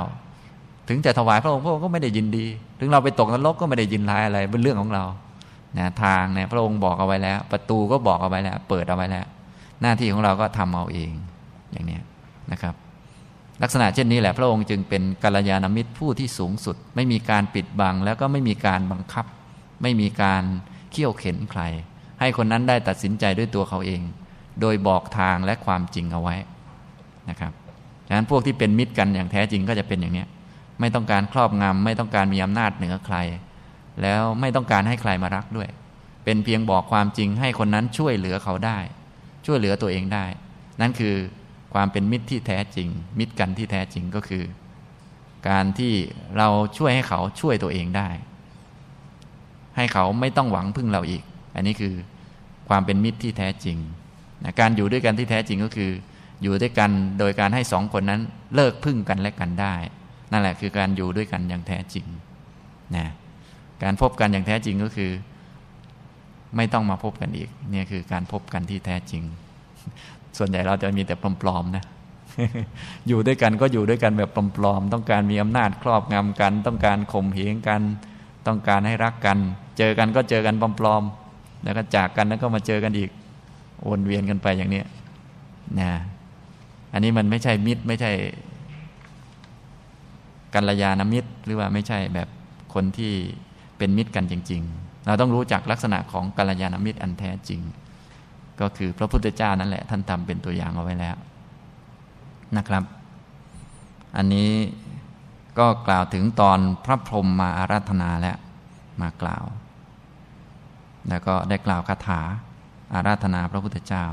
ถึงจะถวายพระองค์พระองค์ก็ไม่ได้ยินดี ถึงเราไปตกนรกก็ไม่ได้ยินร้ายอะไรเป็นเรื่องของเรานะทางเนี่ยพระองค์บอกเอาไว้แล้ว ประตูก็บอกเอาไว้แล้ว เปิดเอาไว้แล้ว หน้าที่ของเราก็ทำเอาเองอย่างนี้นะครับ ลักษณะเช่นนี้แหละพระองค์จึงเป็นกัลยาณมิตรผู้ที่สูงสุด ไม่มีการปิดบัง แล้วก็ไม่มีการบังคับ ไม่มีการเขี่ยวเข็นใคร ให้คนนั้นได้ตัดสินใจด้วยตัวเขาเอง โดยบอกทางและความจริงเอาไว้นะครับฉะนั้นพวกที่เป็นมิตรกันอย่างแท้จริงก็จะเป็นอย่างนี้ไม่ต้องการครอบงำไม่ต้องการมีอำนาจเหนือใคร แล้วไม่ต้องการให้ใครมารักด้วย เป็นเพียงบอกความจริงให้คนนั้นช่วยเหลือเขาได้ ช่วยเหลือตัวเองได้ นั่นคือความเป็นมิตรที่แท้จริง มิตรกันที่แท้จริงก็คือ การที่เราช่วยให้เขาช่วยตัวเองได้ ให้เขาไม่ต้องหวังพึ่งเราอีก อันนี้คือความเป็นมิตรที่แท้จริงนะการอยู่ด้วยกันที่แท้จริงก็คือ อยู่ด้วยกันโดยการให้สองคนนั้นเลิกพึ่งกันและกันได้ นั่นแหละคือการอยู่ด้วยกันอย่างแท้จริงนะการพบกันอย่างแท้จริงก็คือ ไม่ต้องมาพบกันอีก เนี่ยคือการพบกันที่แท้จริง ส่วนใหญ่เราจะมีแต่ปลอมๆนะอยู่ด้วยกันก็อยู่ด้วยกันแบบปลอมๆต้องการมีอำนาจครอบงำกัน ต้องการข่มเหงกัน ต้องการให้รักกัน เจอกันก็เจอกันปลอมๆแล้วก็จากกันแล้วก็มาเจอกันอีกวนเวียนกันไปอย่างนี้นะอันนี้มันไม่ใช่มิตรไม่ใช่กัลยาณมิตร หรือว่าไม่ใช่แบบคนที่เป็นมิตรกันจริง ๆ เราต้องรู้จักลักษณะของกัลยาณมิตรอันแท้จริง ก็คือพระพุทธเจ้านั่นแหละท่านทำเป็นตัวอย่างเอาไว้แล้วนะครับ อันนี้ก็กล่าวถึงตอนพระพรหมมาอาราธนาแล้วมากล่าว แล้วก็ได้กล่าวคาถาอาราธนาพระพุทธเจ้า